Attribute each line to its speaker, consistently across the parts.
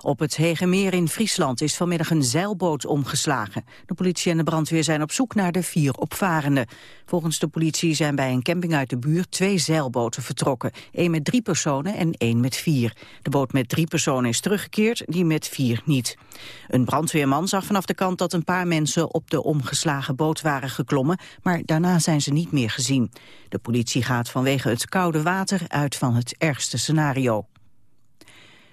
Speaker 1: Op het Hegemeer in Friesland is vanmiddag een zeilboot omgeslagen. De politie en de brandweer zijn op zoek naar de vier opvarenden. Volgens de politie zijn bij een camping uit de buurt twee zeilboten vertrokken. Eén met drie personen en één met vier. De boot met drie personen is teruggekeerd, die met vier niet. Een brandweerman zag vanaf de kant dat een paar mensen op de omgeslagen boot waren geklommen, maar daarna zijn ze niet meer gezien. De politie gaat vanwege het koude water uit van het ergste scenario.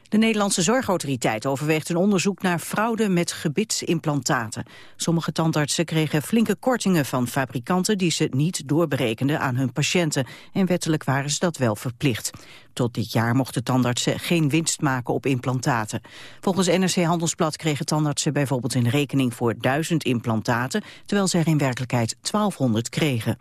Speaker 1: De Nederlandse Zorgautoriteit overweegt een onderzoek naar fraude met gebitsimplantaten. Sommige tandartsen kregen flinke kortingen van fabrikanten die ze niet doorberekenden aan hun patiënten. En wettelijk waren ze dat wel verplicht. Tot dit jaar mochten tandartsen geen winst maken op implantaten. Volgens NRC Handelsblad kregen tandartsen bijvoorbeeld een rekening voor duizend implantaten, terwijl ze er in werkelijkheid 1200 kregen.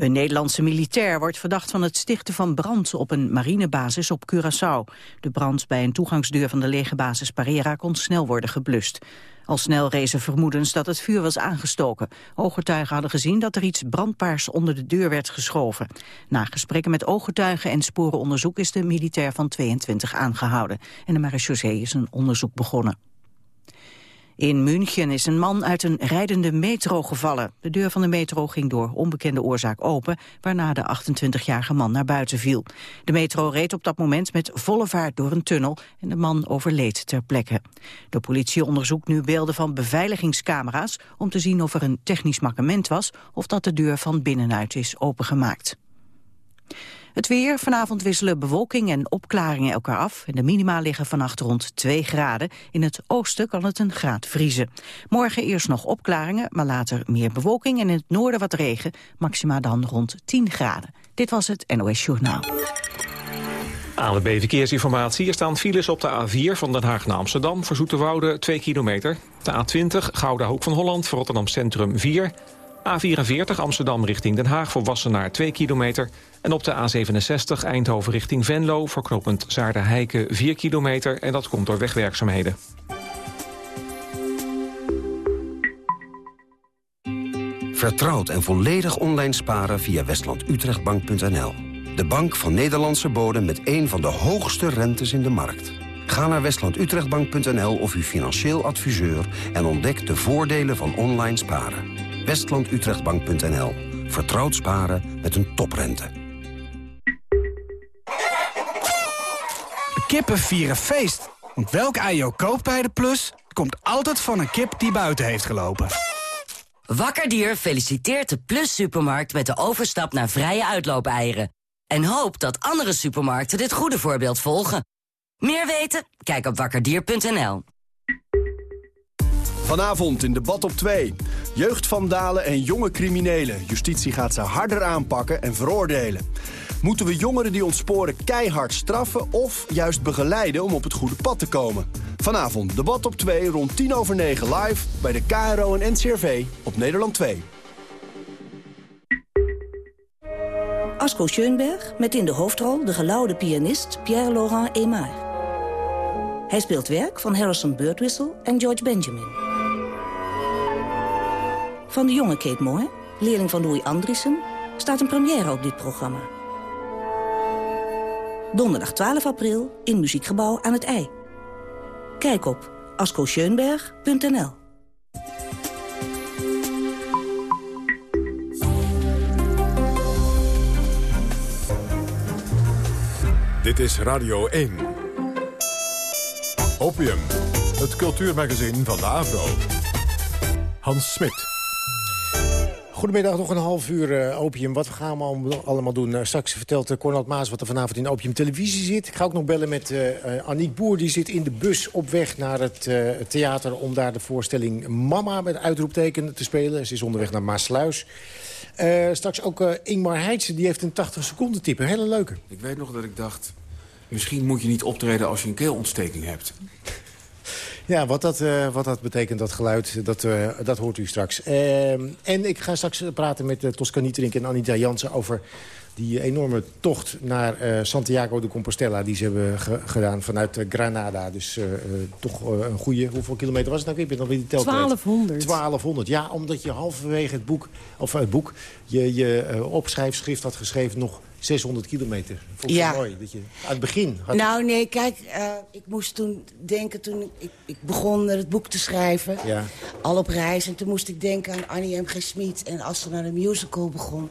Speaker 1: Een Nederlandse militair wordt verdacht van het stichten van brand op een marinebasis op Curaçao. De brand bij een toegangsdeur van de legerbasis Parera kon snel worden geblust. Al snel rezen vermoedens dat het vuur was aangestoken. Ooggetuigen hadden gezien dat er iets brandbaars onder de deur werd geschoven. Na gesprekken met ooggetuigen en sporenonderzoek is de militair van 22 aangehouden. En de marechaussee is een onderzoek begonnen. In München is een man uit een rijdende metro gevallen. De deur van de metro ging door onbekende oorzaak open... waarna de 28-jarige man naar buiten viel. De metro reed op dat moment met volle vaart door een tunnel... en de man overleed ter plekke. De politie onderzoekt nu beelden van beveiligingscamera's... om te zien of er een technisch mankement was... of dat de deur van binnenuit is opengemaakt. Het weer, vanavond wisselen bewolking en opklaringen elkaar af. En de minima liggen vannacht rond 2 graden. In het oosten kan het een graad vriezen. Morgen eerst nog opklaringen, maar later meer bewolking... en in het noorden wat regen, maxima dan rond 10 graden. Dit was het NOS Journaal.
Speaker 2: b Verkeersinformatie. Er staan files op de A4 van Den Haag naar Amsterdam... voor Zoeterwoude 2 kilometer. De A20 Gouda Hoek van Holland voor Rotterdam Centrum 4... A44 Amsterdam richting Den Haag voor Wassenaar 2 kilometer. En op de A67 Eindhoven richting Venlo voor knooppunt Zaarden-Heiken 4 kilometer. En dat komt door wegwerkzaamheden.
Speaker 3: Vertrouwd en volledig online sparen via westlandutrechtbank.nl. De bank van Nederlandse bodem met een van de hoogste rentes in de markt. Ga naar westlandutrechtbank.nl of uw financieel adviseur... en ontdek de voordelen van online sparen westlandutrechtbank.nl. Vertrouwd sparen met een toprente.
Speaker 4: Kippen vieren feest. Want welk ei je ook koopt bij de Plus... komt altijd van een kip die buiten heeft gelopen.
Speaker 5: Wakkerdier feliciteert de Plus Supermarkt met de overstap naar vrije uitloopeieren. En hoopt dat andere supermarkten dit goede voorbeeld volgen. Meer weten? Kijk op wakkerdier.nl.
Speaker 6: Vanavond in debat op 2. Jeugdvandalen en jonge criminelen. Justitie gaat ze harder aanpakken en veroordelen. Moeten we jongeren die ontsporen keihard straffen... of juist begeleiden om op het goede pad te komen? Vanavond debat op 2 rond 10 over 9 live... bij de KRO en NCRV op Nederland 2.
Speaker 7: Asko Schoenberg met in de hoofdrol de gelauwde pianist Pierre-Laurent Aimard. Hij speelt werk van Harrison Birdwhistle en George Benjamin. Van de jonge Kate Moore, leerling van Louis Andriessen... staat een première op dit programma. Donderdag 12 april in Muziekgebouw aan het IJ. Kijk op ascoscheunberg.nl
Speaker 8: Dit is Radio 1. Opium, het cultuurmagazin van de AVRO. Hans Smit.
Speaker 9: Goedemiddag, nog een half uur uh, Opium. Wat gaan we allemaal doen? Uh, straks vertelt uh, Maas wat er vanavond in Opium Televisie zit. Ik ga ook nog bellen met Aniek Boer. Die zit in de bus op weg naar het theater... om daar de voorstelling Mama met uitroepteken te spelen. Ze is onderweg naar Maasluis. straks ook Ingmar Heitse, die heeft een 80 seconden type. Hele leuke.
Speaker 10: Ik weet nog dat ik dacht... misschien moet je niet optreden als je een keelontsteking hebt.
Speaker 9: Ja, wat dat, uh, wat dat betekent, dat geluid, dat, uh, dat hoort u straks. Uh, en ik ga straks praten met uh, Tosca Nieterink en Anita Jansen over
Speaker 11: Die enorme tocht naar Santiago de Compostela... die ze hebben gedaan vanuit Granada. Dus toch een goede... Hoeveel kilometer was het nou? Ik ben nog weer die tel
Speaker 12: 1200.
Speaker 11: 1200, ja. Omdat je halverwege het boek... of het boek, je, je opschrijfschrift had geschreven... nog 600 kilometer. Vond ja. mooi. Dat je, aan het begin.
Speaker 12: Had... Nou, nee, kijk, uh, ik moest toen denken... toen ik, ik begon het boek te schrijven, ja. al op reis... en toen moest ik denken aan Annie M. G. Smit... en als ze naar de musical begon...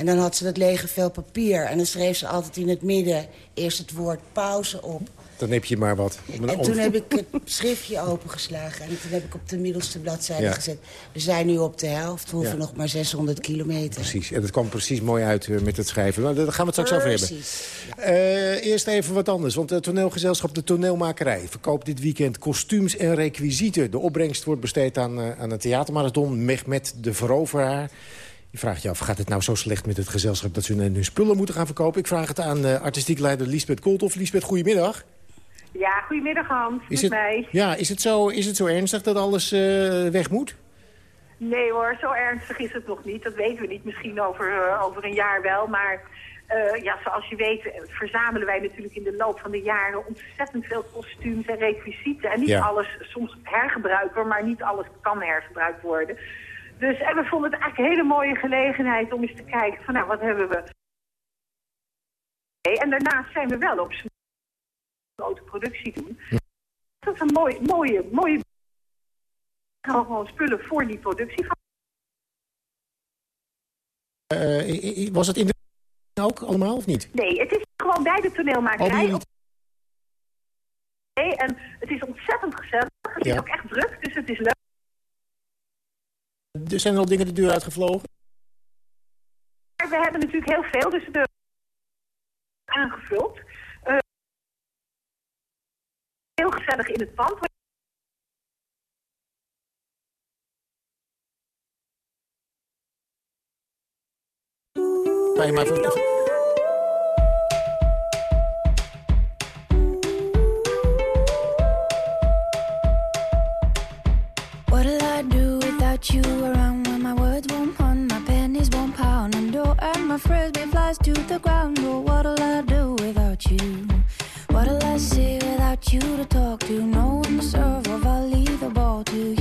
Speaker 12: En dan had ze dat lege vel papier. En dan schreef ze altijd in het midden eerst het woord pauze op.
Speaker 11: Dan heb je maar wat.
Speaker 12: en toen heb ik het schriftje opengeslagen. En toen heb ik op de middelste bladzijde gezet. We zijn nu op de helft. We hoeven nog maar 600 kilometer.
Speaker 11: Precies. En dat kwam precies mooi uit uh, met het schrijven. Maar daar gaan we het straks over hebben. Uh, eerst even wat anders. Want het toneelgezelschap De Toneelmakerij... verkoopt dit weekend kostuums en requisieten. De opbrengst wordt besteed aan, uh, aan het theatermarathon... met de veroveraar. Je vraagt je af, gaat het nou zo slecht met het gezelschap... dat ze hun, spullen moeten gaan verkopen? Ik vraag het aan artistiek leider Lisbeth Kooltoff. Lisbeth, goedemiddag.
Speaker 13: Ja, goedemiddag Hans, is het, mij.
Speaker 11: Ja, is het, zo, is het zo ernstig dat alles uh, weg moet?
Speaker 13: Nee hoor, zo ernstig is het nog niet. Dat weten we niet, misschien over, uh, over een jaar wel. Maar uh, ja, zoals je weet verzamelen wij natuurlijk in de loop van de jaren ontzettend veel kostuums en requisieten. En niet alles, soms hergebruikbaar, maar niet alles kan hergebruikt worden. Dus en we vonden het eigenlijk een hele mooie gelegenheid om eens te kijken van nou, wat hebben we... En daarnaast zijn we wel op grote productie doen. Dat is een mooie, mooie, mooie... gewoon spullen voor die productie.
Speaker 11: Uh, was het in de ook allemaal of niet?
Speaker 13: Nee, het is gewoon bij de toneelmakerij. Oh, nee, en het is ontzettend gezellig. Het is ook echt druk, dus het is leuk.
Speaker 11: Er zijn al dingen de deur uitgevlogen?
Speaker 13: We hebben natuurlijk heel veel, dus de aangevuld heel gezellig in het pand.
Speaker 11: Kan maar What'll I do without you around when my words won't pun, my pennies won't pound, and door and my frisbee flies to the ground? Well, what'll I do without you? What'll I say you to talk to? No one to serve, or I'll leave the ball to you.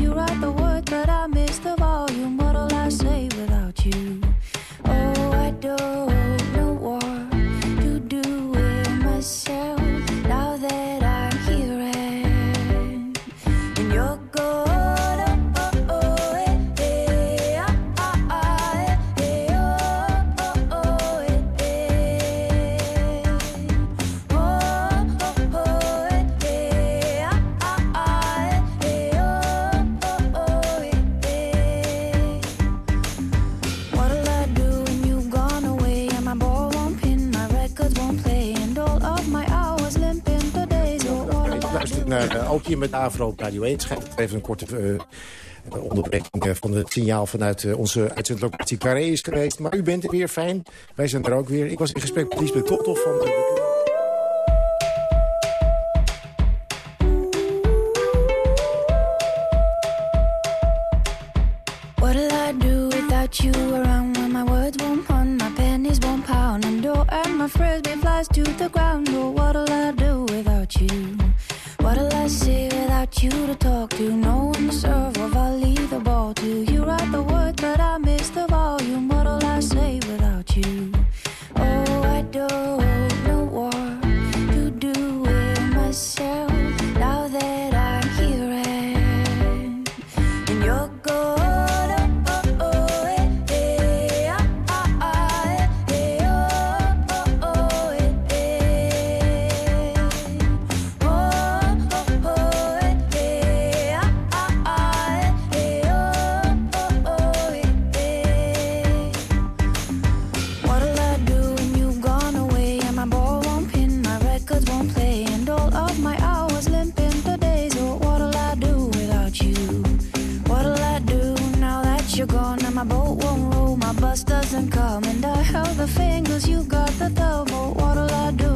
Speaker 11: Met Avro Radio 1. Even een korte uh, onderbreking eh, van het signaal vanuit uh, onze uitzendlocatie Carré is geweest. Maar u bent er weer, fijn. Wij zijn er ook weer. Ik was in gesprek met Lisbeth Tothoff van... De... bus doesn't come, and I held the fingers, you got the double. What'll I do?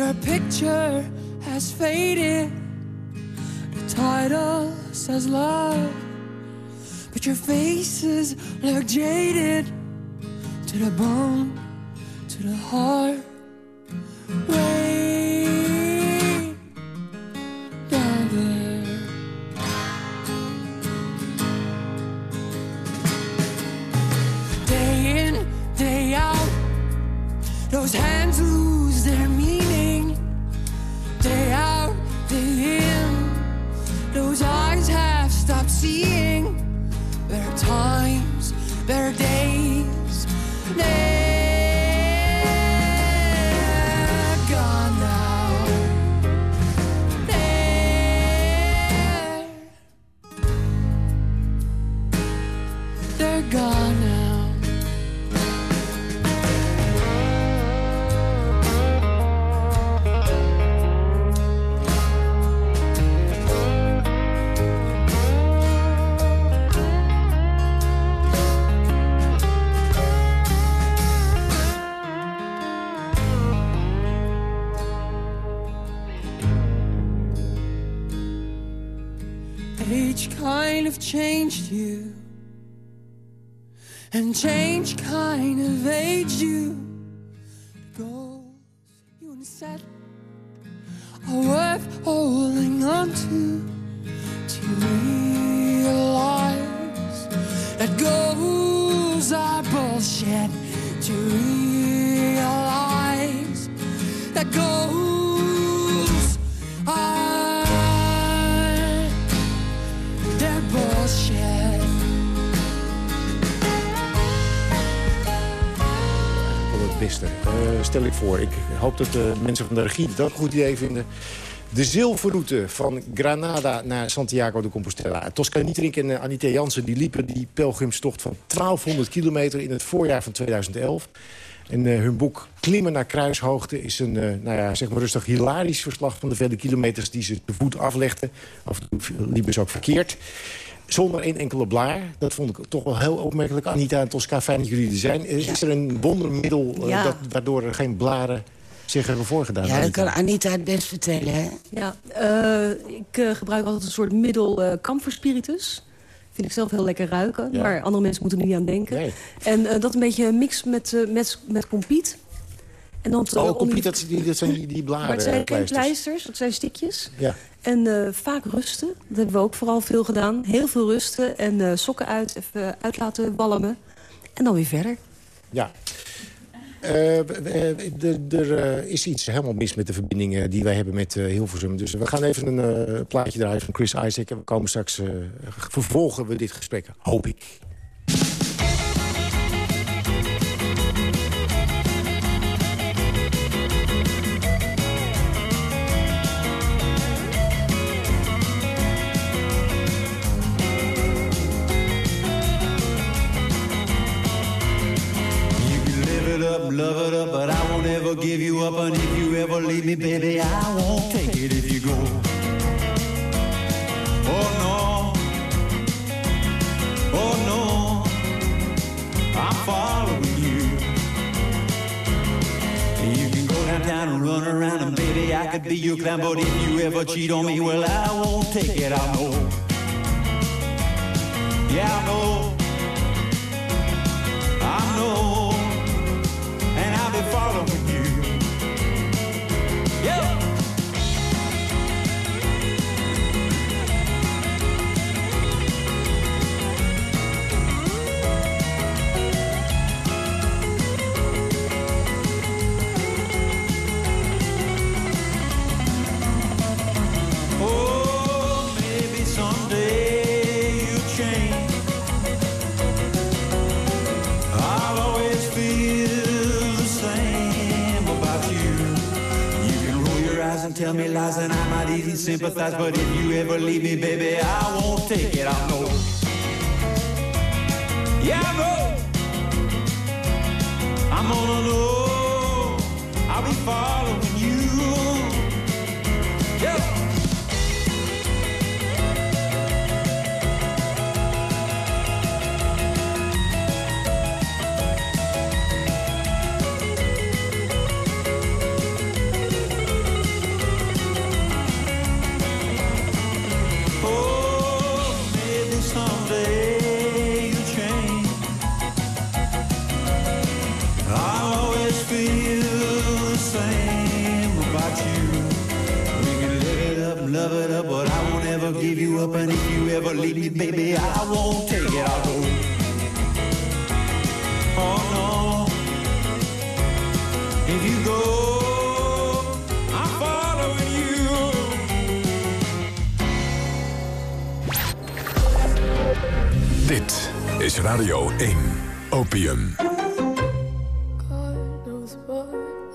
Speaker 14: Your picture has faded. The title says love, but your faces look jaded to the bone, to the heart. Change kind of aged you. Goals you want to set are worth holding on to. To
Speaker 9: Eh, stel ik voor. Ik hoop dat de mensen van de regie ook een goed idee vinden. De zilverroute van Granada naar Santiago de Compostela. Tosca Nietrink en uh, Anita Jansen die liepen die pelgrimstocht van 1200 kilometer in het voorjaar van 2011. En eh, hun boek Klimmen naar kruishoogte is een, eh, nou ja, zeg maar rustig hilarisch verslag van de vele kilometers die ze te voet aflegden. Af en toe liepen ze ook verkeerd. Zonder één enkele blaar. Dat vond ik toch wel heel opmerkelijk. Anita en Tosca, fijn dat jullie er zijn. Eh, Is er een wondermiddel eh,
Speaker 12: Ja.
Speaker 9: dat, waardoor er geen blaren zich hebben voorgedaan?
Speaker 12: Ja, dat
Speaker 9: Anita?
Speaker 12: kan Anita het best vertellen, hè?
Speaker 15: Ja, eh, ik gebruik altijd een soort middel eh camphorspiritus. Vind ik zelf heel lekker ruiken,
Speaker 9: Ja.
Speaker 15: maar andere mensen moeten er niet aan denken.
Speaker 9: Nee.
Speaker 15: En eh, dat een beetje mix met, met, met kompiet. En dan
Speaker 9: Oh, dat, die- dat zijn die, die blaren.
Speaker 15: Maar het zijn geen
Speaker 9: pleisters.
Speaker 15: pleisters, het zijn stikjes.
Speaker 9: Ja.
Speaker 15: En eh, vaak rusten, dat hebben we ook vooral veel gedaan. Heel veel rusten en eh, sokken uit, even uit laten walmen. En dan weer verder.
Speaker 9: Ja. Eh, eh, Er eh, is iets helemaal mis met de verbindingen die wij hebben met eh, Hilversum. Dus we gaan even een eh, plaatje draaien van Chris Isaac. En we komen straks, eh, vervolgen we dit gesprek, hoop ik.
Speaker 16: Love it up, but I won't ever give you up. And if you ever leave me, baby, I won't take it if you go. Oh no, oh no, I'm following you. You can go downtown and run around, and baby, I could be your clown. But if you ever cheat on me, well, I won't take it. I know. Yeah, I know. I know, tell me lies, and I might even sympathize. But if you ever leave me, baby, I won't take it. I know. Yeah, I know. I'm gonna know, give you up. And if you ever leave me, baby, I won't take it. I'll go. Oh no. If you go, I'm following you.
Speaker 17: Dit is Radio 1. Opium.
Speaker 14: knows what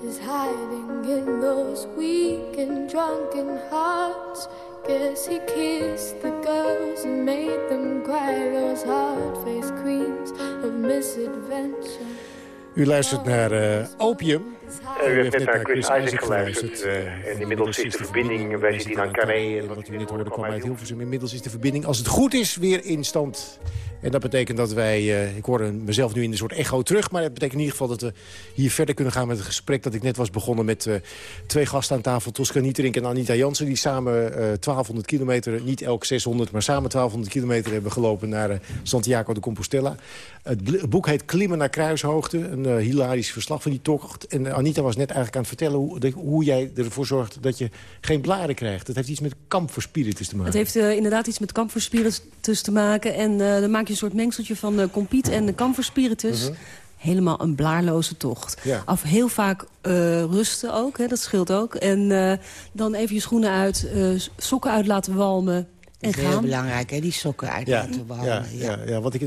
Speaker 14: is hiding in those weak and drunken hearts. Guess he kissed the girls and made them cry. Those hard-faced queens of misadventure.
Speaker 9: U luistert naar eh, Opium.
Speaker 18: Eh, u heeft net naar Chris Isaac geluisterd. eh, en inmiddels is de verbinding, wij zitten hier aan Carré. En
Speaker 9: Wat u net hoorde kwam uit Hilversum. Inmiddels is de verbinding, als het goed is, weer in stand. En dat betekent dat wij, eh, ik hoor mezelf nu in een soort echo terug... maar het betekent in ieder geval dat we hier verder kunnen gaan met het gesprek... dat ik net was begonnen met eh, twee gasten aan tafel. Tosca Nieterink en Anita Jansen... die samen eh 1200 kilometer, niet elk 600... maar samen 1200 kilometer hebben gelopen naar eh, Santiago de Compostela. Het, boek heet Klimmen naar Kruishoogte. Een eh, hilarisch verslag van die tocht. En eh, Anita was net eigenlijk aan het vertellen... Hoe, de- hoe jij ervoor zorgt dat je geen blaren krijgt. Dat heeft iets met kamferspiritus te maken.
Speaker 15: Het heeft eh, inderdaad iets met kamferspiritus te maken. En eh, dan maak je een soort mengseltje van de compiet en de.
Speaker 9: Mhm.
Speaker 15: Helemaal een blaarloze tocht.
Speaker 9: Ja.
Speaker 15: Af heel vaak eh, rusten ook, hè, dat scheelt ook. En eh, dan even je schoenen uit, sokken uit laten walmen en
Speaker 12: Dat is heel
Speaker 15: gaan.
Speaker 12: belangrijk, hè, die sokken uit
Speaker 9: Ja,
Speaker 12: laten
Speaker 9: ja,
Speaker 12: walmen.
Speaker 9: ja, ja, want ik,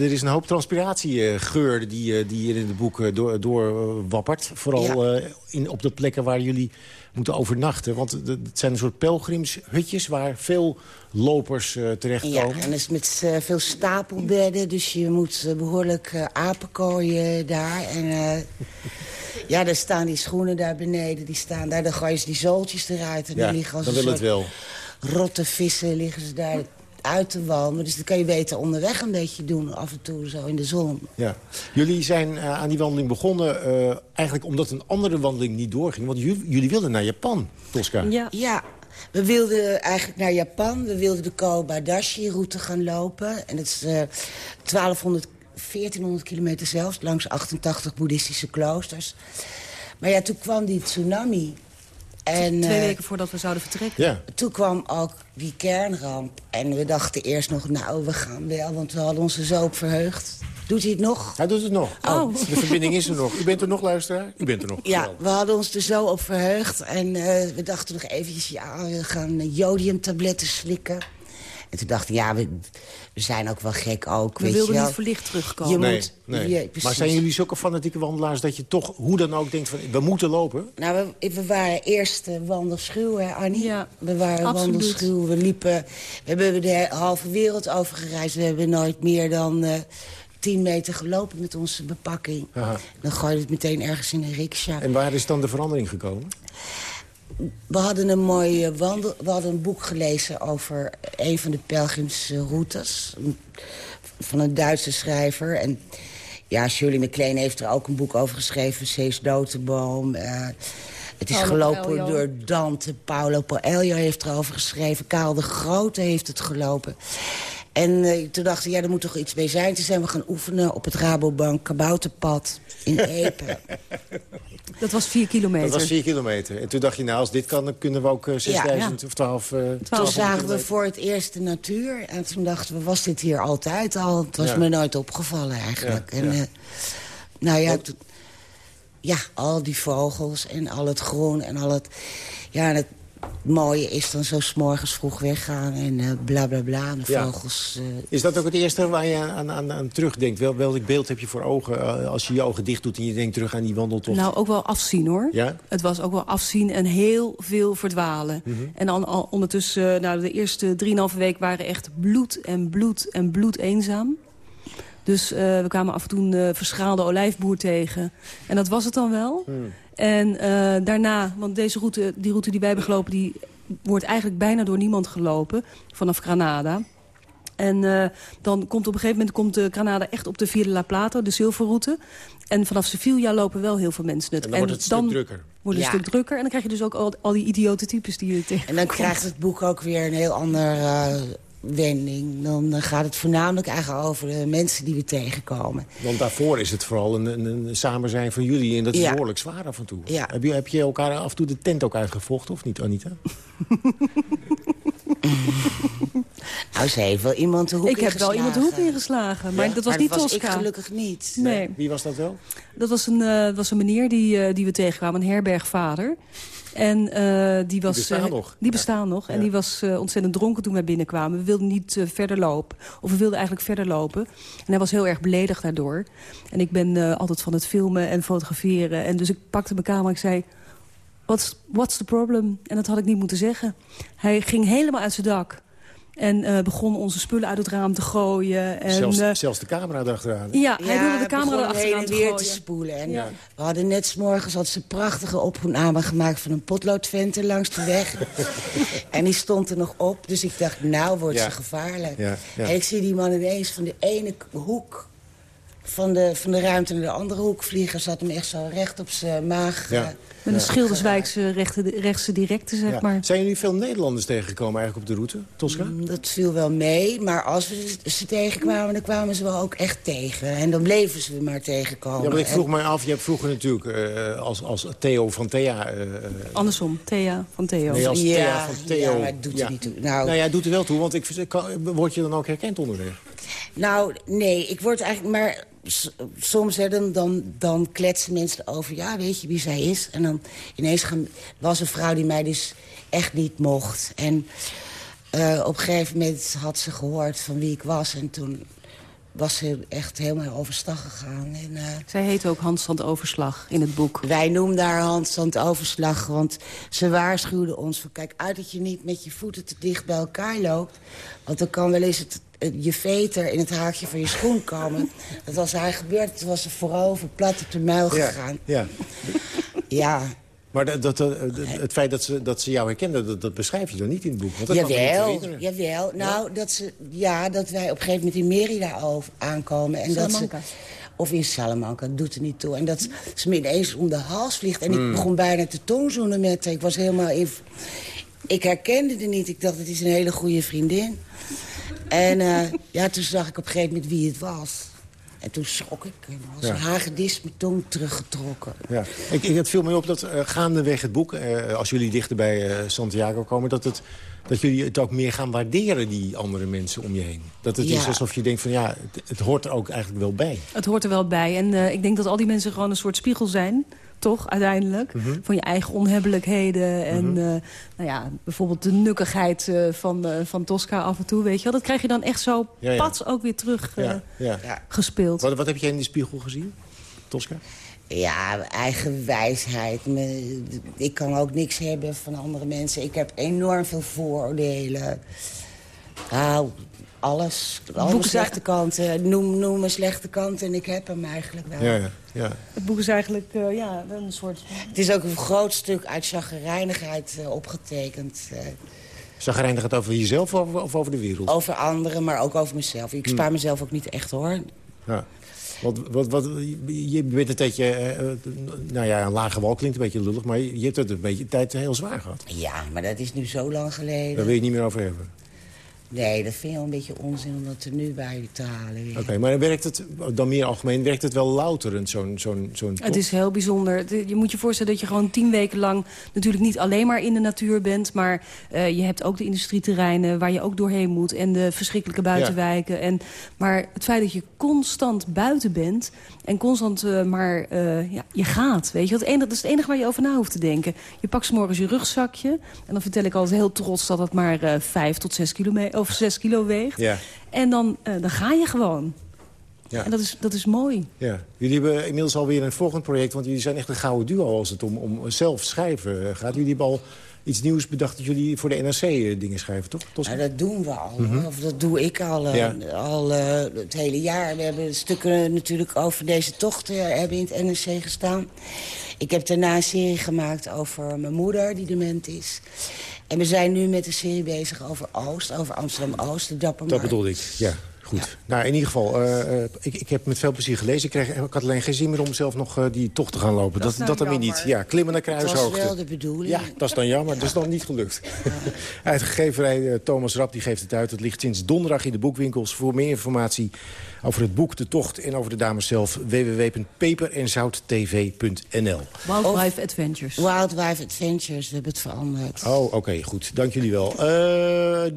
Speaker 9: er is een hoop transparatiegeur die, eh, die hier in het boek door, door eh, wappert. Vooral eh, in, op de plekken waar jullie moeten overnachten. Want het zijn een soort pelgrimshutjes waar veel lopers eh,
Speaker 12: Ja,
Speaker 9: terechtkomen.
Speaker 12: en dat is met veel stapelbedden, dus je moet eh, behoorlijk eh, apenkooien daar. En eh, ja, daar staan die schoenen daar beneden, die staan daar. Dan gooien ze die zooltjes eruit en
Speaker 9: Ja,
Speaker 12: die liggen als
Speaker 9: dan
Speaker 12: een
Speaker 9: wil het wel.
Speaker 12: Rotte vissen liggen ze daar uit te walmen. Dus dat kan je beter onderweg een beetje doen, af en toe zo in de zon.
Speaker 9: Ja. Jullie zijn eh, aan die wandeling begonnen eh, eigenlijk omdat een andere wandeling niet doorging. Want jullie, wilden naar Japan, Tosca.
Speaker 15: Ja.
Speaker 12: Ja, we wilden eigenlijk naar Japan. We wilden de Kobayashi-route gaan lopen. En dat is eh 1200, 1400 kilometer zelfs, langs 88 boeddhistische kloosters. Maar ja, toen kwam die tsunami. En,
Speaker 15: Twee
Speaker 12: eh,
Speaker 15: weken voordat we zouden vertrekken.
Speaker 9: Ja.
Speaker 12: Toen kwam ook die kernramp. En we dachten eerst nog, nou, we gaan wel, want we hadden ons er zo op verheugd. Doet hij het nog?
Speaker 9: Hij doet het nog.
Speaker 12: Oh.
Speaker 9: De verbinding is er nog. U bent er nog, luisteraar? U bent er nog.
Speaker 12: Ja, we hadden ons er zo op verheugd. En eh, we dachten nog eventjes, ja, we gaan jodiumtabletten slikken. En toen dachten we, ja, we, we zijn ook wel gek ook,
Speaker 15: We
Speaker 12: weet
Speaker 15: wilden
Speaker 12: je wel.
Speaker 15: niet verlicht terugkomen.
Speaker 12: Je
Speaker 9: Nee,
Speaker 12: moet,
Speaker 9: nee. maar zijn jullie zulke fanatieke wandelaars dat je toch hoe dan ook denkt van we moeten lopen?
Speaker 12: Nou, we, we waren eerst uh, wandelschuw, hè, Annie?
Speaker 15: Ja,
Speaker 12: we waren
Speaker 15: absoluut.
Speaker 12: wandelschuw. We liepen... We hebben de halve wereld over gereisd. We hebben nooit meer dan eh 10 meter gelopen met onze bepakking.
Speaker 9: Aha.
Speaker 12: Dan gooi je het meteen ergens in een riksja.
Speaker 9: En waar is dan de verandering gekomen?
Speaker 12: We hadden een mooi eh, wandel... We hadden een boek gelezen over een van de pelgrimsroutes. Van een Duitse schrijver. En ja, Shirley MacLaine heeft er ook een boek over geschreven. Cees Notenboom. eh, het is gelopen door Dante. Paulo Coelho heeft erover geschreven. Karel de Grote heeft het gelopen. En eh, toen dachten we, ja, er moet toch iets mee zijn. Toen zijn we gaan oefenen op het Rabobank Kabouterpad in Epen.
Speaker 15: Dat was vier kilometer.
Speaker 9: Dat was 4 kilometer. En toen dacht je, nou, als dit kan, dan kunnen we ook eh, 6000
Speaker 12: Ja.
Speaker 9: of 12... eh,
Speaker 12: Toen
Speaker 9: 1200
Speaker 12: zagen we voor het eerst de natuur. En toen dachten we, was dit hier altijd al? Het was
Speaker 9: Ja.
Speaker 12: me nooit opgevallen eigenlijk.
Speaker 9: Ja,
Speaker 12: en,
Speaker 9: ja.
Speaker 12: eh, nou ja, toen- ja, al die vogels en al het groen en al het... Ja, en het mooie is dan zo 's morgens vroeg weggaan en eh bla bla bla. En de
Speaker 9: Ja.
Speaker 12: vogels... eh,
Speaker 9: Is dat ook het eerste waar je aan, aan, aan terugdenkt? Wel, welk beeld heb je voor ogen eh, als je je ogen dicht doet... en je denkt terug aan die wandeltocht?
Speaker 15: Nou, ook wel afzien hoor.
Speaker 9: Ja?
Speaker 15: Het was ook wel afzien en heel veel verdwalen.
Speaker 9: Mhm.
Speaker 15: En dan al ondertussen, nou, de eerste drieënhalve week waren echt bloed en bloed en bloed eenzaam. Dus we kwamen af en toe een verschaalde olijfboer tegen. En dat was het dan wel.
Speaker 9: Hmm.
Speaker 15: En daarna, want deze route, die route die wij hebben gelopen... die wordt eigenlijk bijna door niemand gelopen vanaf Granada. En uh, dan komt op een gegeven moment komt de Granada echt op de Vierde La Plata, de zilverroute. En vanaf Sevilla lopen wel heel veel mensen het.
Speaker 9: En dan wordt het een stuk drukker.
Speaker 15: wordt het
Speaker 12: Ja.
Speaker 15: een stuk drukker. En dan krijg je dus ook al, al die idiote types die je tegen
Speaker 12: En dan krijgt het boek ook weer een heel ander eh, wending. Dan eh, gaat het voornamelijk eigenlijk over de mensen die we tegenkomen.
Speaker 9: Want daarvoor is het vooral een, een, een samen zijn van jullie. En dat is
Speaker 12: Ja.
Speaker 9: behoorlijk zwaar af en toe.
Speaker 12: Ja.
Speaker 9: Heb, je, heb je elkaar af en toe de tent ook uitgevochten, of niet, Anita?
Speaker 12: Nou, ze heeft wel iemand de hoek
Speaker 15: Ik heb wel iemand de hoek
Speaker 12: ingeslagen.
Speaker 15: Maar
Speaker 12: Ja?
Speaker 15: dat was
Speaker 12: Maar
Speaker 15: niet
Speaker 12: dat was
Speaker 15: Tosca.
Speaker 12: ik gelukkig niet.
Speaker 15: Nee.
Speaker 9: Wie was dat wel?
Speaker 15: Dat was een, eh, was een meneer die, eh, die we tegenkwamen, een herbergvader. En eh, die was...
Speaker 9: bestaan
Speaker 15: eh,
Speaker 9: nog.
Speaker 15: Die bestaan nog. En die was eh, ontzettend dronken toen wij binnenkwamen. We wilden niet verder lopen. Of we wilden eigenlijk verder lopen. En hij was heel erg beledigd daardoor. En ik ben altijd van het filmen en fotograferen. En dus ik pakte mijn camera en ik zei... What's, what's the problem? En dat had ik niet moeten zeggen. Hij ging helemaal uit zijn dak. En eh, begon onze spullen uit het raam te gooien. En,
Speaker 9: zelfs,
Speaker 15: eh,
Speaker 9: zelfs de camera erachteraan.
Speaker 15: ja, hij wilde de camera erachteraan te
Speaker 12: weer
Speaker 15: gooien.
Speaker 12: te spoelen. En
Speaker 15: Ja.
Speaker 12: We hadden net 's morgens had ze een prachtige opname gemaakt... van een potloodventer langs de weg. en die stond er nog op. Dus ik dacht, nou wordt
Speaker 9: Ja.
Speaker 12: ze gevaarlijk.
Speaker 9: Ja, ja.
Speaker 12: En ik zie die man ineens van de ene hoek... Van de, van de ruimte naar de andere hoek vliegen. Zat hem echt zo recht op zijn maag.
Speaker 9: Ja.
Speaker 12: eh,
Speaker 15: Met een Schilderswijkse rechte, rechtse directe, zeg
Speaker 9: Ja.
Speaker 15: maar.
Speaker 9: Zijn jullie veel Nederlanders tegengekomen eigenlijk op de route, Tosca?
Speaker 12: Mm, Dat viel wel mee, maar als we ze tegenkwamen, dan kwamen ze wel ook echt tegen. En dan bleven ze maar tegenkomen.
Speaker 9: Ja, maar ik vroeg
Speaker 12: En-
Speaker 9: me af, je hebt vroeger natuurlijk eh, als, als Theo van Thea... eh,
Speaker 15: Andersom, Thea van Theo.
Speaker 9: nee, als
Speaker 12: Ja,
Speaker 9: Thea van Theo...
Speaker 12: ja, maar het doet er niet toe. Nou-
Speaker 9: nou ja, het doet er wel toe, want ik, kan, word je dan ook herkend onderweg?
Speaker 12: Nou, nee, ik word eigenlijk... Maar soms hè, dan, dan, dan kletsen mensen over... ja, weet je wie zij is? En dan ineens gaan, was een vrouw die mij dus echt niet mocht. En eh, op een gegeven moment had ze gehoord van wie ik was. En toen was ze echt helemaal overstag gegaan. En, eh,
Speaker 15: Zij heet ook handstand overslag in het boek.
Speaker 12: Wij noemden haar handstand overslag, want ze waarschuwden ons van... kijk uit dat je niet met je voeten te dicht bij elkaar loopt. Want dan kan wel eens het- je veter in het haakje van je schoen komen. Dat was haar gebeurd, toen was ze voorover plat op de muil gegaan.
Speaker 9: Ja.
Speaker 12: Ja,
Speaker 9: Maar dat, dat, dat- het feit dat ze, dat ze jou herkende, dat, dat beschrijf je dan niet in het boek. Want dat
Speaker 12: jawel, jawel. Nou, dat, ze, ja, dat wij op een gegeven moment in Merida over aankomen. En dat ze,
Speaker 15: Salamanca.
Speaker 12: of in Salamanca, dat doet er niet toe. En dat ze me ineens om de hals vliegt. En
Speaker 9: Hmm.
Speaker 12: ik begon bijna te tongzoenen met haar. Ik was helemaal in... Ik herkende haar niet. Ik dacht, het is een hele goede vriendin. En eh, ja, toen zag ik op een gegeven moment wie het was. En toen schrok ik. En als
Speaker 9: Ja.
Speaker 12: een hagedis mijn tong teruggetrokken.
Speaker 9: Ja. Ik, ik, het viel me op dat eh, gaandeweg het boek, eh, als jullie dichter bij eh, Santiago komen... Dat, het, dat jullie het ook meer gaan waarderen, die andere mensen om je heen. Dat het
Speaker 12: Ja.
Speaker 9: is alsof je denkt van ja, het, het hoort er ook eigenlijk wel bij.
Speaker 15: Het hoort er wel bij. En eh, ik denk dat al die mensen gewoon een soort spiegel zijn. Toch, uiteindelijk.
Speaker 9: Mhm.
Speaker 15: Van je eigen onhebbelijkheden. En eh, nou ja, bijvoorbeeld de nukkigheid eh, van, eh, van Tosca af en toe. Weet je wel. Dat krijg je dan echt zo
Speaker 9: Ja, ja.
Speaker 15: pats ook weer terug eh,
Speaker 9: Ja, ja.
Speaker 15: gespeeld.
Speaker 9: Wat, wat heb jij in die spiegel gezien, Tosca?
Speaker 12: Ja, eigen wijsheid. Ik kan ook niks hebben van andere mensen. Ik heb enorm veel vooroordelen. Nou, alles. Alle slechte kanten. Noem, noem een slechte kant en ik heb hem eigenlijk wel.
Speaker 9: Ja, ja, ja.
Speaker 15: Het boek is eigenlijk eh, ja, een soort...
Speaker 12: Het is ook een groot stuk uit chagrijnigheid eh, opgetekend. eh,
Speaker 9: Zagrijnig het over jezelf of over, of over de wereld?
Speaker 12: over anderen, maar ook over mezelf. Ik spaar mezelf ook niet echt, hoor.
Speaker 9: Ja. Want wat, wat, je bent een tijdje, eh, eh, nou ja, een lage wal klinkt een beetje lullig... maar je, je hebt het een beetje tijd heel zwaar gehad.
Speaker 12: Ja, maar dat is nu zo lang geleden.
Speaker 9: Daar wil je het niet meer over hebben.
Speaker 12: Nee, dat vind je wel een beetje onzin om dat er nu bij te halen.
Speaker 9: Oké, maar werkt het, dan meer algemeen, werkt het wel louterend, zo'n zo'n zo'n
Speaker 15: Het is heel bijzonder. Je moet je voorstellen dat je gewoon tien weken lang... natuurlijk niet alleen maar in de natuur bent... maar eh, je hebt ook de industrieterreinen waar je ook doorheen moet... en de verschrikkelijke buitenwijken. En, maar het feit dat je constant buiten bent... en constant eh, maar eh, ja, je gaat, weet je. Dat, enige, dat is het enige waar je over na hoeft te denken. Je pakt 's morgens je rugzakje... en dan vertel ik altijd heel trots dat het maar eh, vijf tot zes kilo, me- of zes kilo weegt.
Speaker 9: Ja.
Speaker 15: En dan, dan ga je gewoon.
Speaker 9: Ja.
Speaker 15: En dat is, dat is mooi.
Speaker 9: Ja. Jullie hebben inmiddels alweer een volgend project... want jullie zijn echt een gouden duo als het om, om zelf schrijven gaat. Jullie hebben al iets nieuws bedacht dat jullie voor de NRC eh, dingen schrijven, toch?
Speaker 12: Nou, dat doen we al.
Speaker 9: Mhm.
Speaker 12: Of dat doe ik al, eh,
Speaker 9: Ja.
Speaker 12: al eh, het hele jaar. We hebben stukken natuurlijk over deze tocht hebben in het NRC gestaan. Ik heb daarna een serie gemaakt over mijn moeder, die dement is. En we zijn nu met een serie bezig over Oost, over Amsterdam-Oost, de
Speaker 9: Dat
Speaker 12: Dappermarkt.
Speaker 9: bedoelde ik, ja. Goed. Nou, in ieder geval, eh, eh, ik, ik heb met veel plezier gelezen. Ik, kreeg, ik had alleen geen zin meer om zelf nog eh, die tocht te gaan lopen. Dat,
Speaker 12: is
Speaker 9: dat,
Speaker 12: nou
Speaker 9: dan weer niet. Ja, klimmen naar
Speaker 12: Dat was
Speaker 9: kruishoogte.
Speaker 12: wel de bedoeling.
Speaker 9: Ja, dat is dan jammer. Dat is dan niet gelukt. Uitgeverij eh, Thomas Rap die geeft het uit. Het ligt sinds donderdag in de boekwinkels. Voor meer informatie over het boek, de tocht en over de dames zelf... www.peper-en-zout-tv.nl
Speaker 15: Wildlife Adventures.
Speaker 12: Wildlife Adventures, we hebben het veranderd.
Speaker 9: Oh, oké, goed. Dank jullie wel. Eh,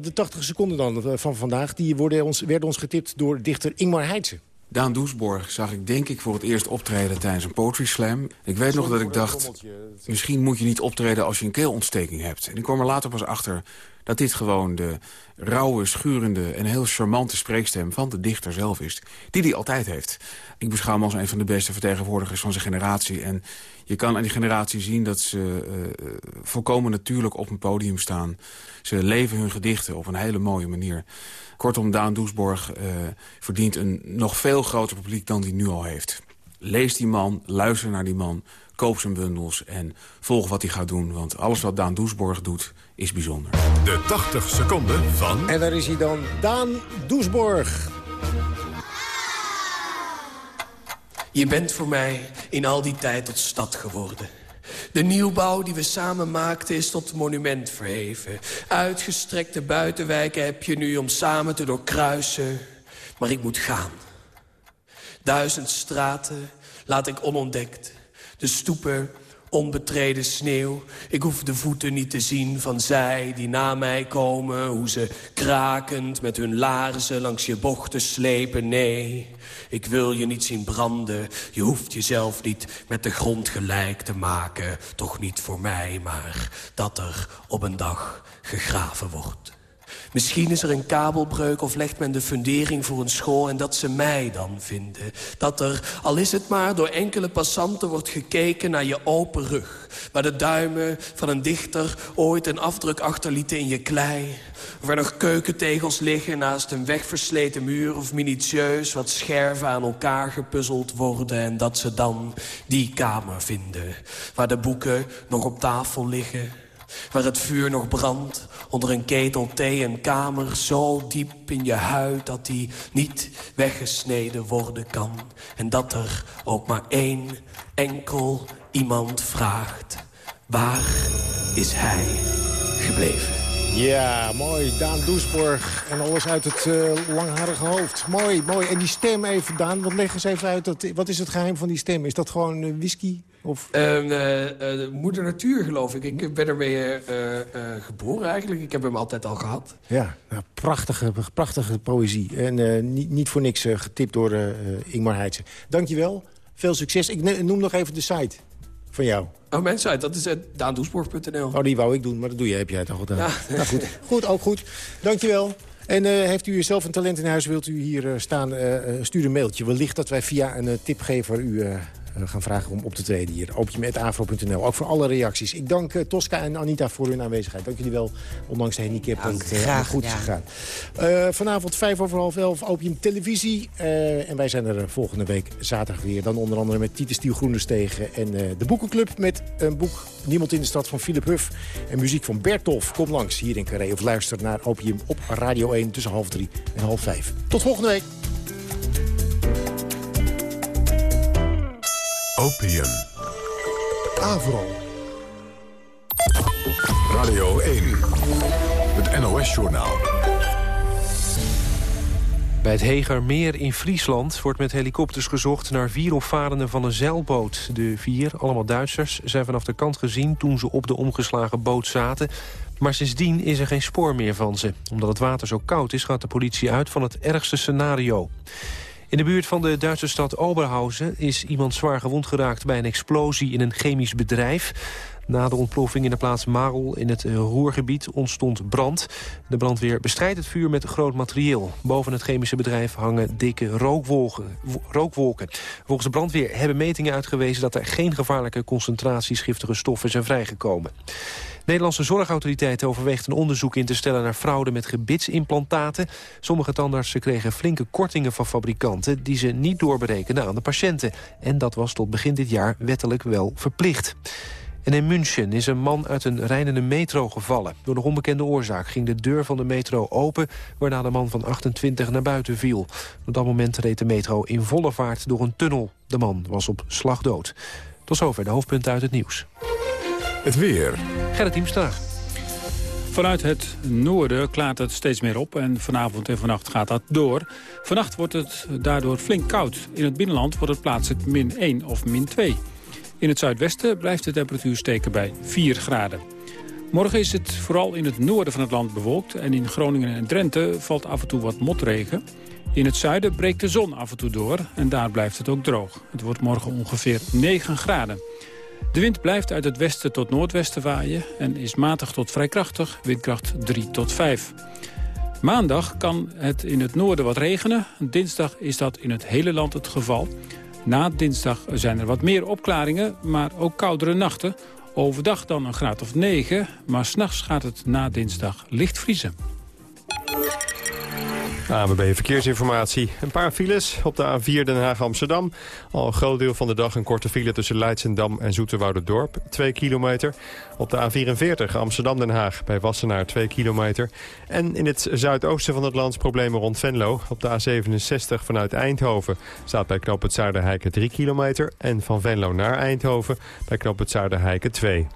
Speaker 9: de 80 seconden dan van vandaag... die worden ons, werden ons getipt door dichter Ingmar Heitse.
Speaker 10: Daan Doesborg zag ik denk ik voor het eerst optreden tijdens een poetry slam. Ik weet nog dat ik dacht, misschien moet je niet optreden als je een keelontsteking hebt. En ik kwam er later pas achter dat dit gewoon de rauwe, schurende en heel charmante spreekstem van de dichter zelf is. Die hij altijd heeft. Ik beschouw hem als een van de beste vertegenwoordigers van zijn generatie. En je kan aan die generatie zien dat ze eh, volkomen natuurlijk op een podium staan. Ze leven hun gedichten op een hele mooie manier. Kortom, Daan Doesborg eh, verdient een nog veel groter publiek dan hij nu al heeft. Lees die man, luister naar die man, koop zijn bundels en volg wat hij gaat doen. Want alles wat Daan Doesborg doet, is bijzonder.
Speaker 17: De 80 seconden van...
Speaker 9: En daar is hij dan, Daan Doesborg.
Speaker 19: Je bent voor mij in al die tijd tot stad geworden. De nieuwbouw die we samen maakten is tot monument verheven. Uitgestrekte buitenwijken heb je nu om samen te doorkruisen. Maar ik moet gaan. Duizend straten laat ik onontdekt. De stoepen, onbetreden sneeuw. Ik hoef de voeten niet te zien van zij die na mij komen. Hoe ze krakend met hun laarzen langs je bochten slepen. Nee, ik wil je niet zien branden. Je hoeft jezelf niet met de grond gelijk te maken. Toch niet voor mij, maar dat er op een dag gegraven wordt. Misschien is er een kabelbreuk of legt men de fundering voor een school... en dat ze mij dan vinden. Dat er, al is het maar, door enkele passanten wordt gekeken naar je open rug. Waar de duimen van een dichter ooit een afdruk achterlieten in je klei. Of er nog keukentegels liggen naast een wegversleten muur... of minutieus wat scherven aan elkaar gepuzzeld worden... en dat ze dan die kamer vinden. Waar de boeken nog op tafel liggen... Waar het vuur nog brandt, onder een ketel thee een kamer zo diep in je huid dat die niet weggesneden worden kan. En dat er ook maar één enkel iemand vraagt, waar is hij gebleven?
Speaker 9: Ja, mooi. Daan Doesborg en alles uit het eh, langharige hoofd. Mooi, mooi. En die stem even, Daan, wat leg eens even uit. Dat, wat is het geheim van die stem? Is dat gewoon eh, whisky? Of...
Speaker 19: Ehm, eh, eh, moeder natuur, geloof ik. Ik ben ermee eh, eh, geboren eigenlijk. Ik heb hem altijd al gehad.
Speaker 9: Ja, nou, prachtige, prachtige poëzie. En eh, niet, niet voor niks eh, getipt door eh, eh, Ingmar Heitse. Dankjewel. Veel succes. Ik noem nog even de site van jou.
Speaker 19: Oh, mijn site, dat is uh, daandoesborg.nl.
Speaker 9: Oh, die wou ik doen, maar dat doe je, heb jij het al gedaan.
Speaker 19: Ja.
Speaker 9: Nou, goed. goed, ook goed. Dankjewel. En eh, heeft u zelf een talent in huis, wilt u hier eh, staan, eh, eh, stuur een mailtje. Wellicht dat wij via een eh, tipgever u eh, eh, gaan vragen om op te treden hier. Opium.afro.nl, ook voor alle reacties. Ik dank eh, Tosca en Anita voor hun aanwezigheid. Dank jullie wel, ondanks de handicap, dat het eh,
Speaker 12: graag
Speaker 9: goed is gegaan. Eh, vanavond vijf over half elf, Opium Televisie. En wij zijn er volgende week zaterdag weer. Dan onder andere met Titus Stiel Groenestegen en de Boekenclub... met een boek Niemand in de Stad van Philip Huff. En muziek van Bertolf. Kom langs hier in Carré of luister naar Opium op Radio 1 tussen half drie en half vijf. Tot volgende week.
Speaker 17: Opium. Avro. Radio 1. Het NOS-journaal.
Speaker 20: Bij het Hegermeer in Friesland wordt met helikopters gezocht naar vier opvarenden van een zeilboot. De vier, allemaal Duitsers, zijn vanaf de kant gezien toen ze op de omgeslagen boot zaten. Maar sindsdien is er geen spoor meer van ze. Omdat het water zo koud is, gaat de politie uit van het ergste scenario. In de buurt van de Duitse stad Oberhausen is iemand zwaar gewond geraakt bij een explosie in een chemisch bedrijf. Na de ontploffing in de plaats Marel in het eh, Roergebied ontstond brand. De brandweer bestrijdt het vuur met groot materieel. Boven het chemische bedrijf hangen dikke rookwolken. wo- rookwolken. Volgens de brandweer hebben metingen uitgewezen... dat er geen gevaarlijke concentraties giftige stoffen zijn vrijgekomen. Nederlandse zorgautoriteit overweegt een onderzoek in te stellen... naar fraude met gebitsimplantaten. Sommige tandartsen kregen flinke kortingen van fabrikanten... die ze niet doorberekenen aan de patiënten. En dat was tot begin dit jaar wettelijk wel verplicht. En in München is een man uit een rijdende metro gevallen. Door nog onbekende oorzaak ging de deur van de metro open... waarna de man van 28 naar buiten viel. Op dat moment reed de metro in volle vaart door een tunnel. De man was op slag dood. Tot zover de hoofdpunten uit het nieuws.
Speaker 17: Het weer.
Speaker 20: Gerrit Hiemstra.
Speaker 21: Vanuit het noorden klaart het steeds meer op en vanavond en vannacht gaat dat door. Vannacht wordt het daardoor flink koud. In het binnenland wordt het plaatselijk min 1 of min 2. In het zuidwesten blijft de temperatuur steken bij 4 graden. Morgen is het vooral in het noorden van het land bewolkt... en in Groningen en Drenthe valt af en toe wat motregen. In het zuiden breekt de zon af en toe door en daar blijft het ook droog. Het wordt morgen ongeveer 9 graden. De wind blijft uit het westen tot noordwesten waaien... en is matig tot vrij krachtig, windkracht 3 tot 5. Maandag kan het in het noorden wat regenen. Dinsdag is dat in het hele land het geval. Na dinsdag zijn er wat meer opklaringen, maar ook koudere nachten. Overdag dan een graad of 9, maar s'nachts gaat het na dinsdag licht vriezen.
Speaker 22: ABB Verkeersinformatie. Een paar files op de A4 Den Haag-Amsterdam. Al een groot deel van de dag een korte file tussen Leidsendam en Dorp, 2 kilometer. Op de A44 Amsterdam-Den Haag bij Wassenaar 2 kilometer. En in het zuidoosten van het land problemen rond Venlo. Op de A67 vanuit Eindhoven staat bij Knoop het Zuiderheiken 3 kilometer. En van Venlo naar Eindhoven bij Knoop het Zuiderheiken 2.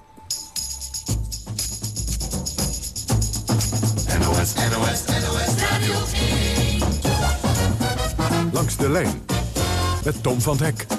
Speaker 17: NOS, NOS, NOS Langs de lijn met Tom van Hek.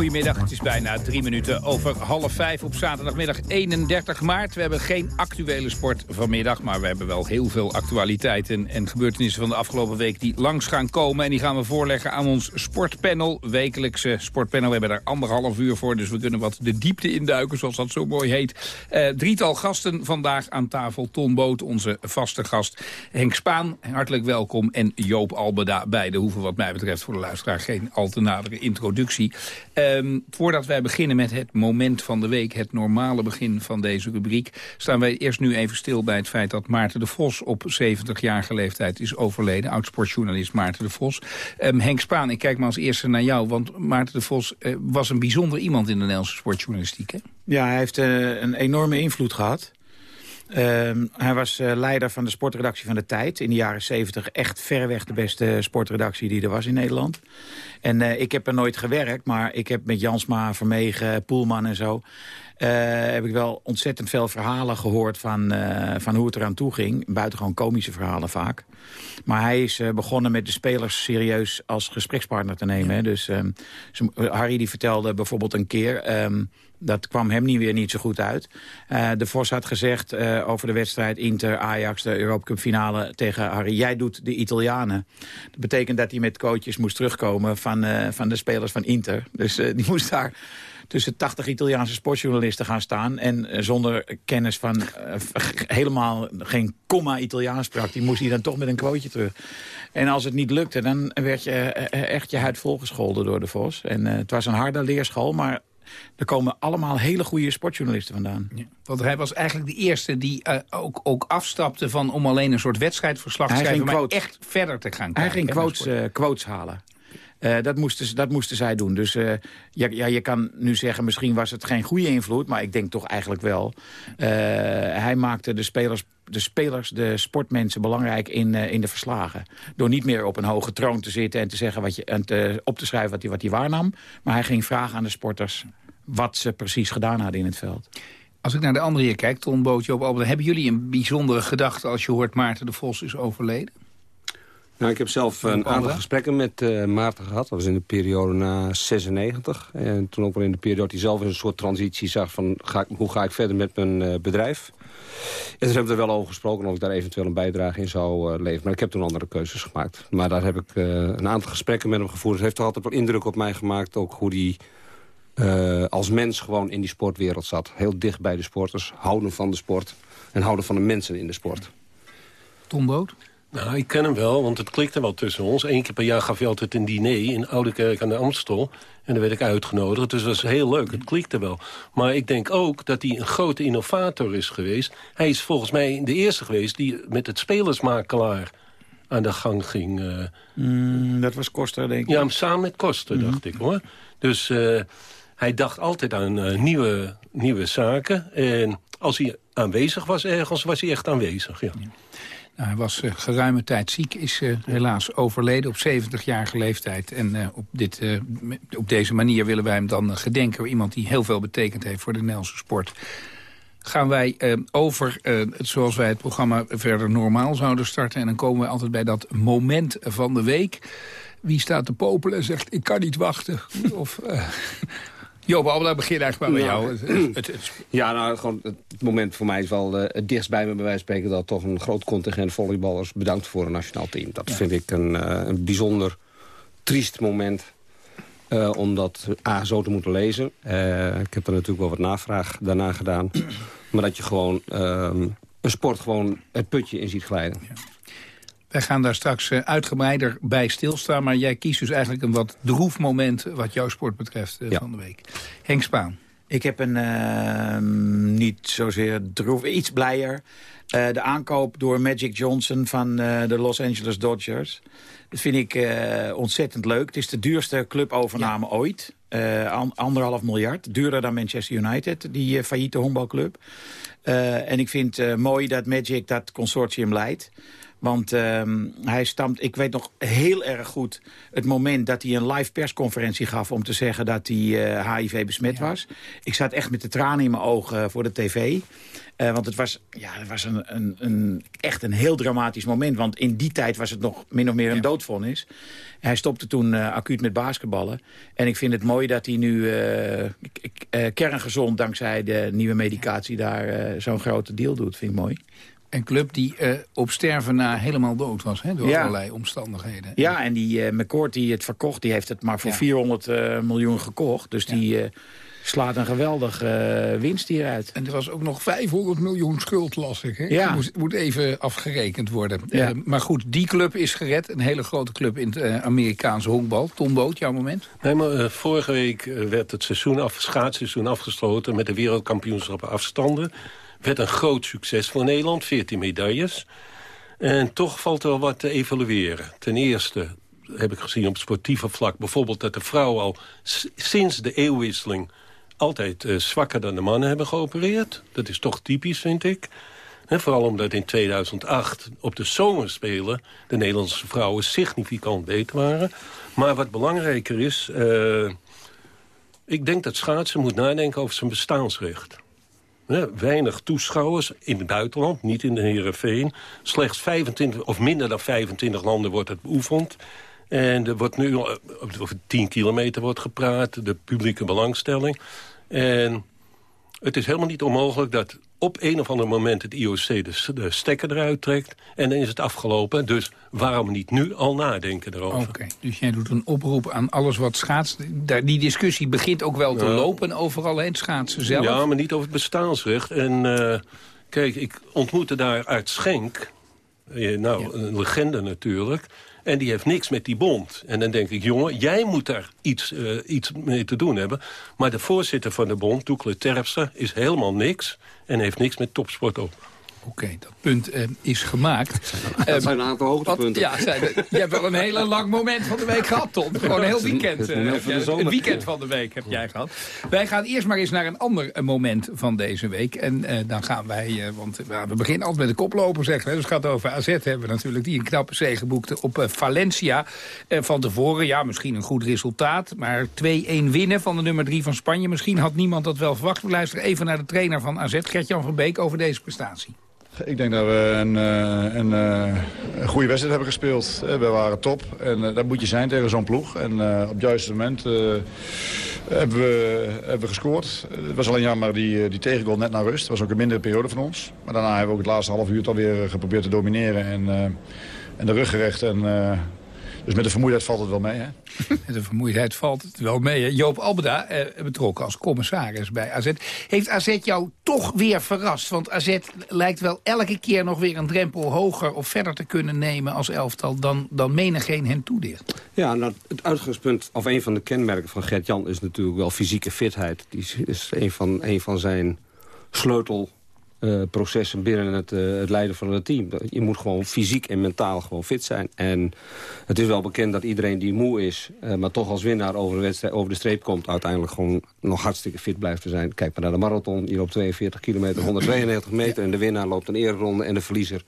Speaker 23: Goedemiddag, het is bijna drie minuten over half vijf op zaterdagmiddag 31 maart. We hebben geen actuele sport vanmiddag, maar we hebben wel heel veel actualiteiten en gebeurtenissen van de afgelopen week die langs gaan komen. En die gaan we voorleggen aan ons sportpanel, wekelijkse sportpanel. We hebben daar anderhalf uur voor, dus we kunnen wat de diepte induiken, zoals dat zo mooi heet. Uh, drietal gasten vandaag aan tafel. Ton Boot, onze vaste gast. Henk Spaan, hartelijk welkom. En Joop Albeda, beide hoeven wat mij betreft voor de luisteraar geen al te nadere introductie. Uh, Um, voordat wij beginnen met het moment van de week... het normale begin van deze rubriek... staan wij eerst nu even stil bij het feit dat Maarten de Vos... op 70-jarige leeftijd is overleden. Oud-sportjournalist Maarten de Vos. Um, Henk Spaan, ik kijk maar als eerste naar jou... want Maarten de Vos uh, was een bijzonder iemand in de Nederlandse sportjournalistiek. Hè?
Speaker 24: Ja, hij heeft uh, een enorme invloed gehad... Uh, hij was uh, leider van de sportredactie van de Tijd. In de jaren 70 echt verreweg de beste sportredactie die er was in Nederland. En uh, ik heb er nooit gewerkt, maar ik heb met Jansma, Vermegen, Poelman en zo... Uh, heb ik wel ontzettend veel verhalen gehoord van, uh, van hoe het eraan toe ging. Buitengewoon komische verhalen vaak. Maar hij is uh, begonnen met de spelers serieus als gesprekspartner te nemen. Hè. Dus um, Harry die vertelde bijvoorbeeld een keer... Um, dat kwam hem niet weer niet zo goed uit. Uh, de Vos had gezegd uh, over de wedstrijd Inter-Ajax, de Europa Cup finale tegen Harry. Jij doet de Italianen. Dat betekent dat hij met coaches moest terugkomen van, uh, van de spelers van Inter. Dus die moest daar tussen 80 Italiaanse sportjournalisten gaan staan... en zonder kennis van helemaal geen komma Italiaans sprak... die moest hij dan toch met een quoteje terug. En als het niet lukte, dan werd je echt je huid volgescholden door de Vos. En het was een harde leerschool, maar er komen allemaal hele goede sportjournalisten vandaan. Ja,
Speaker 23: want hij was eigenlijk de eerste die uh, ook, ook afstapte van om alleen een soort wedstrijdverslag te schrijven, maar echt verder te gaan kijken.
Speaker 24: Hij ging quotes, uh, quotes halen. Uh, dat, moesten, dat moesten zij doen. Dus uh, ja, ja, je kan nu zeggen, misschien was het geen goede invloed... maar ik denk toch eigenlijk wel. Uh, hij maakte de spelers, de spelers, de sportmensen belangrijk in, in de verslagen. Door niet meer op een hoge troon te zitten en te zeggen wat je, en op te schrijven wat hij, wat hij waarnam. Maar hij ging vragen aan de sporters wat ze precies gedaan hadden in het veld.
Speaker 23: Als ik naar de andere hier kijk, Ton Bootje op Albert... hebben jullie een bijzondere gedachte als je hoort Maarten de Vos is overleden?
Speaker 25: Nou, ik heb zelf een aantal gesprekken met uh, Maarten gehad. Dat was in de periode na 96. En toen ook wel in de periode dat hij zelf een soort transitie zag... van ga ik, hoe ga ik verder met mijn uh, bedrijf. En toen hebben we er wel over gesproken of ik daar eventueel een bijdrage in zou uh, leveren. Maar ik heb toen andere keuzes gemaakt. Maar daar heb ik een aantal gesprekken met hem gevoerd. Het heeft toch altijd wel indruk op mij gemaakt. Ook hoe hij als mens gewoon in die sportwereld zat. Heel dicht bij de sporters. Houden van de sport. En houden van de mensen in de sport.
Speaker 23: Tom Boot?
Speaker 26: Nou, ik ken hem wel, want het klikte wel tussen ons. Eén keer per jaar gaf hij altijd een diner in Oude Kerk aan de Amstel. En dan werd ik uitgenodigd, dus dat was heel leuk. Het klikte wel. Maar ik denk ook dat hij een grote innovator is geweest. Hij is volgens mij de eerste geweest die met het spelersmakelaar aan de gang ging. eh.
Speaker 24: Mm, dat was Koster, denk ik.
Speaker 26: Ja, samen met Koster,
Speaker 24: Mhm.
Speaker 26: dacht ik hoor. Dus eh, hij dacht altijd aan eh, nieuwe, nieuwe zaken. En als hij aanwezig was ergens, was hij echt aanwezig, ja.
Speaker 23: Hij was eh, geruime tijd ziek, is eh, helaas overleden op 70-jarige leeftijd. En eh, op, dit, op deze manier willen wij hem dan gedenken. Iemand die heel veel betekend heeft voor de Nederlandse sport. Gaan wij over, het- zoals wij het programma verder normaal zouden starten. En dan komen we altijd bij dat moment van de week. Wie staat te popelen en zegt, ik kan niet wachten. Of... Joop, Albela, begin eigenlijk maar bij
Speaker 25: Nou,
Speaker 23: jou. Het-
Speaker 25: Ja, nou, gewoon het moment voor mij is wel eh, het dichtst bij me bij wijze van spreken... dat toch een groot contingent volleyballers bedankt voor een nationaal team. Dat vind ik een, eh, een bijzonder triest moment. eh, om dat A, zo te moeten lezen. Ik heb er natuurlijk wel wat navraag daarna gedaan. maar dat je gewoon ehm, een sport gewoon het putje in ziet glijden.
Speaker 23: Wij gaan daar straks eh, uitgebreider bij stilstaan. Maar jij kiest dus eigenlijk een wat droef moment wat jouw sport betreft eh, van de week. Henk Spaan.
Speaker 24: Ik heb een eh, niet zozeer droef, iets blijer. Eh, de aankoop door Magic Johnson van eh, de Los Angeles Dodgers. Dat vind ik eh, ontzettend leuk. Het is de duurste clubovername ooit. Eh, an- anderhalf miljard. Duurder dan Manchester United, die eh, failliete honkbalclub. Eh, en ik vind het mooi dat Magic dat consortium leidt. Want ehm, hij stamt, ik weet nog heel erg goed het moment dat hij een live persconferentie gaf... om te zeggen dat hij eh, HIV besmet was. Ik zat echt met de tranen in mijn ogen voor de tv. Eh, want het was, ja, het was een, een, een, echt een heel dramatisch moment. Want in die tijd was het nog min of meer een doodvonnis. Hij stopte toen eh, acuut met basketballen. En ik vind het mooi dat hij nu eh, eh, kerngezond... dankzij de nieuwe medicatie daar eh, zo'n grote deal doet. Vind ik mooi.
Speaker 23: Een club die eh, op sterven na helemaal dood was, hè, door
Speaker 24: Ja.
Speaker 23: allerlei omstandigheden.
Speaker 24: Ja, en die eh McCourt die het verkocht, die heeft het maar voor 400 eh, miljoen gekocht. Dus die eh, slaat een geweldige winst hieruit.
Speaker 23: En er was ook nog 500 miljoen schuld, las ik. Hè?
Speaker 24: Ja.
Speaker 23: Moet, moet even afgerekend worden.
Speaker 24: Ja.
Speaker 23: Maar goed, die club is gered. Een hele grote club in het eh, Amerikaanse honkbal. Tom Boot, jouw moment?
Speaker 26: Nee, maar vorige week werd het seizoen af, schaatsseizoen afgesloten... met de wereldkampioenschappen afstanden. Werd een groot succes voor Nederland, 14 medailles. En toch valt er wel wat te evalueren. Ten eerste heb ik gezien op sportieve vlak... bijvoorbeeld dat de vrouwen al sinds de eeuwwisseling... altijd eh, zwakker dan de mannen hebben geopereerd. Dat is toch typisch, vind ik. Vooral omdat in 2008 op de zomerspelen... de Nederlandse vrouwen significant beter waren. Maar wat belangrijker is... eh, ik denk dat schaatsen moet nadenken over zijn bestaansrecht. Weinig toeschouwers in het buitenland, niet in de Heerenveen. Slechts 25 of minder dan 25 landen wordt het beoefend. En er wordt nu eh, over 10 kilometer wordt gepraat, de publieke belangstelling. En het is helemaal niet onmogelijk dat op een of ander moment het IOC de, stekker eruit trekt. En dan is het afgelopen. Dus waarom niet nu al nadenken erover?
Speaker 23: Oké, dus jij doet een oproep aan alles wat schaats. Die discussie begint ook wel te
Speaker 26: Ja.
Speaker 23: lopen overal heen, schaatsen zelf.
Speaker 26: Ja, maar niet over het bestaansrecht. En eh, kijk, ik ontmoette daar uit Schenk. Eh, nou, een legende natuurlijk. En die heeft niks met die bond. En dan denk ik, jongen, jij moet daar iets, eh, iets mee te doen hebben. Maar de voorzitter van de bond, Doekle Terpstra, is helemaal niks. En heeft niks met topsport op.
Speaker 23: Oké, dat punt eh, is gemaakt.
Speaker 25: Dat zijn een aantal hoogtepunten.
Speaker 23: Ja, zijn je hebt wel een heel lang moment van de week gehad, Tom. Gewoon een heel weekend. Eh, jij- een weekend van de week heb jij gehad. Wij gaan eerst maar eens naar een ander eh, moment van deze week. En eh, dan gaan wij, eh, want eh, we beginnen altijd met de koploper, zeggen. we. Dus het gaat over AZ hebben we natuurlijk. Die een knappe zege boekte op eh, Valencia. Eh, van tevoren, ja, misschien een goed resultaat. Maar 2-1 winnen van de nummer 3 van Spanje. Misschien had niemand dat wel verwacht. We luisteren even naar de trainer van AZ, Gert-Jan van Beek, over deze prestatie.
Speaker 27: Ik denk dat we een, eh, een, eh, een goede wedstrijd hebben gespeeld. Eh, We waren top en dat moet je zijn tegen zo'n ploeg. En op het juiste moment hebben, we, hebben we gescoord. Het was alleen jammer die, die tegengoal net naar rust. Het was ook een mindere periode van ons. Maar daarna hebben we ook het laatste half uur alweer geprobeerd te domineren. En, en de rug gerecht. En, Dus met de vermoeidheid valt het wel mee, hè?
Speaker 23: met de vermoeidheid valt het wel mee. Hè? Joop Albeda, eh, betrokken als commissaris bij AZ. Heeft AZ jou toch weer verrast? Want AZ lijkt wel elke keer nog weer een drempel hoger... of verder te kunnen nemen als elftal dan, dan menigeen hen toedicht.
Speaker 25: Ja, nou, het uitgangspunt, of een van de kenmerken van Gert-Jan... is natuurlijk wel fysieke fitheid. Die is een van, een van zijn sleutel uh, processen binnen het, uh, het, leiden van het team. Je moet gewoon fysiek en mentaal gewoon fit zijn. En het is wel bekend dat iedereen die moe is... Uh, maar toch als winnaar over de, wedstrijd, over de streep komt... uiteindelijk gewoon nog hartstikke fit blijft te zijn. Kijk maar naar de marathon. Je loopt 42 kilometer, 192 meter... en de winnaar loopt een ereronde en de verliezer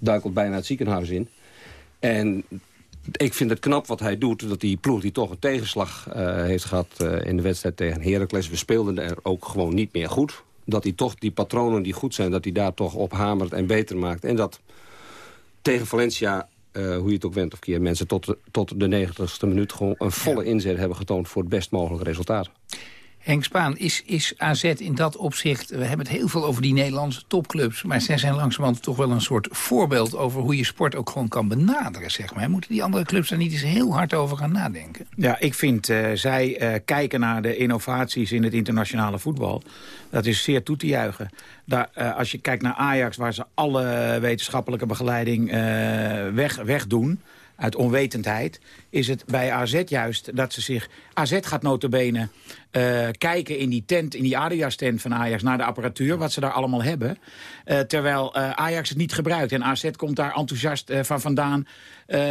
Speaker 25: duikelt bijna het ziekenhuis in. En ik vind het knap wat hij doet. Dat die ploeg die toch een tegenslag heeft gehad in de wedstrijd tegen Heracles. We speelden er ook gewoon niet meer goed dat hij toch die patronen die goed zijn... dat hij daar toch op hamert en beter maakt. En dat tegen Valencia, uh, hoe je het ook went of keer... mensen tot de, tot de 90 minuut gewoon een volle inzet hebben getoond... voor het best mogelijke resultaat.
Speaker 23: Henk Spaan, is, is AZ in dat opzicht... we hebben het heel veel over die Nederlandse topclubs... maar zij zijn langzamerhand toch wel een soort voorbeeld... over hoe je sport ook gewoon kan benaderen, zeg maar. Moeten die andere clubs daar niet eens heel hard over gaan nadenken?
Speaker 24: Ja, ik vind, uh, zij uh, kijken naar de innovaties in het internationale voetbal. Dat is zeer toe te juichen. Daar, uh, als je kijkt naar Ajax, waar ze alle wetenschappelijke begeleiding weg, wegdoen uit onwetendheid, is het bij AZ juist dat ze zich... AZ gaat notabene uh, kijken in die tent, in die Adidas-tent van Ajax... naar de apparatuur, wat ze daar allemaal hebben. Uh, terwijl uh, Ajax het niet gebruikt. En AZ komt daar enthousiast van vandaan.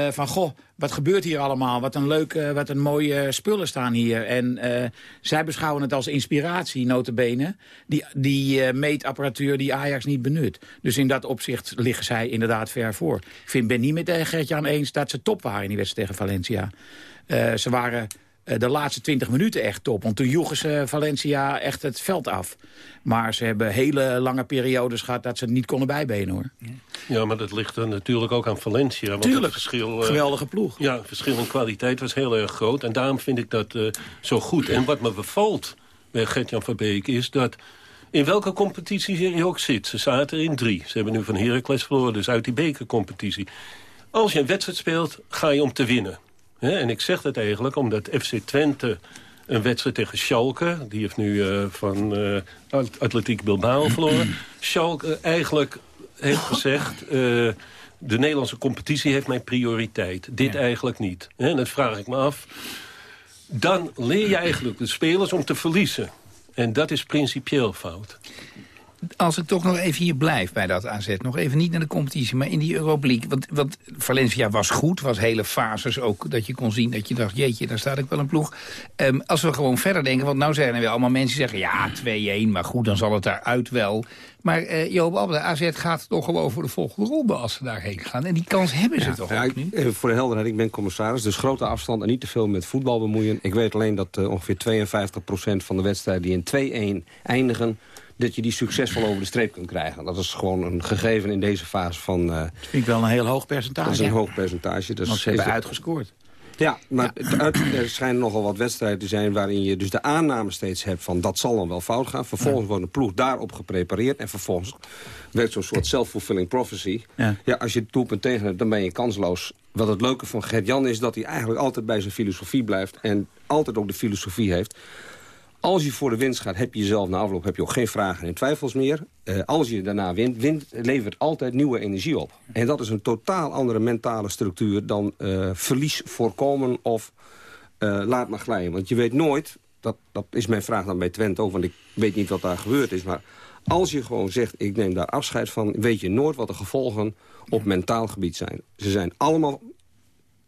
Speaker 24: van, goh, wat gebeurt hier allemaal? Wat een leuke, wat een mooie spullen staan hier. En zij beschouwen het als inspiratie, notabene. Die, die meetapparatuur die Ajax niet benut. Dus in dat opzicht liggen zij inderdaad ver voor. Ik vind, ben niet met Gert-Jan eens dat ze top waren in die wedstrijd tegen Valencia. ze waren eh, de laatste 20 minuten echt top. Want toen joegen ze Valencia echt het veld af. Maar ze hebben hele lange periodes gehad dat ze het niet konden bijbenen hoor.
Speaker 26: Ja, maar dat ligt er natuurlijk ook aan Valencia. Want
Speaker 24: Tuurlijk,
Speaker 26: het verschil,
Speaker 24: uh, geweldige ploeg.
Speaker 26: Ja, het verschil in kwaliteit was heel erg groot. En daarom vind ik dat uh, zo goed. En wat me bevalt bij Gert-Jan Verbeek is dat... In welke competitie je ook zit. Ze zaten in drie. Ze hebben nu van Heracles verloren, dus uit die bekercompetitie. Als je een wedstrijd speelt, ga je om te winnen en ik zeg dat eigenlijk omdat FC Twente een wedstrijd tegen Schalke... die heeft nu uh, van uh, Atletiek Bilbao verloren. Schalke eigenlijk heeft gezegd... Uh, de Nederlandse competitie heeft mijn prioriteit. Dit ja. eigenlijk niet. En dat vraag ik me af. Dan leer je eigenlijk de spelers om te verliezen. En dat is principieel fout
Speaker 23: als ik toch nog even hier blijf bij dat AZ. Nog even niet naar de competitie, maar in die Europa League. Want, want Valencia was goed, was hele fases ook. Dat je kon zien dat je dacht, jeetje, daar staat ik wel een ploeg. Um, als we gewoon verder denken, want nou zijn er weer allemaal mensen die zeggen... ja, 2-1, maar goed, dan zal het daaruit wel. Maar uh, Joop AZ gaat toch gewoon voor de volgende ronde als ze daarheen gaan. En die kans hebben ze toch
Speaker 25: ja,
Speaker 23: ook nu?
Speaker 25: Even voor de helderheid, ik ben commissaris, dus grote afstand en niet te veel met voetbal bemoeien. Ik weet alleen dat uh, ongeveer 52% van de wedstrijden die in 2-1 eindigen dat je die succesvol over de streep kunt krijgen. Dat is gewoon een gegeven in deze fase van... Uh,
Speaker 24: dat vind ik wel een heel hoog percentage.
Speaker 25: Dat is een hoog percentage.
Speaker 24: Dus Want ze hebben uitgescoord.
Speaker 25: Ja, maar ja. er schijnen nogal wat wedstrijden te zijn... waarin je dus de aanname steeds hebt van dat zal dan wel fout gaan. Vervolgens ja. wordt een ploeg daarop geprepareerd... en vervolgens werkt zo'n soort self-fulfilling prophecy. Ja. ja, als je het doelpunt tegen hebt, dan ben je kansloos. Wat het leuke van Gert-Jan is dat hij eigenlijk altijd bij zijn filosofie blijft... en altijd ook de filosofie heeft als je voor de winst gaat, heb je jezelf na afloop heb je ook geen vragen en twijfels meer. Uh, als je daarna wint, wint, levert altijd nieuwe energie op. En dat is een totaal andere mentale structuur dan uh, verlies voorkomen of uh, laat maar glijden. Want je weet nooit, dat, dat is mijn vraag dan bij Twente ook, want ik weet niet wat daar gebeurd is. Maar als je gewoon zegt, ik neem daar afscheid van, weet je nooit wat de gevolgen op mentaal gebied zijn. Ze zijn allemaal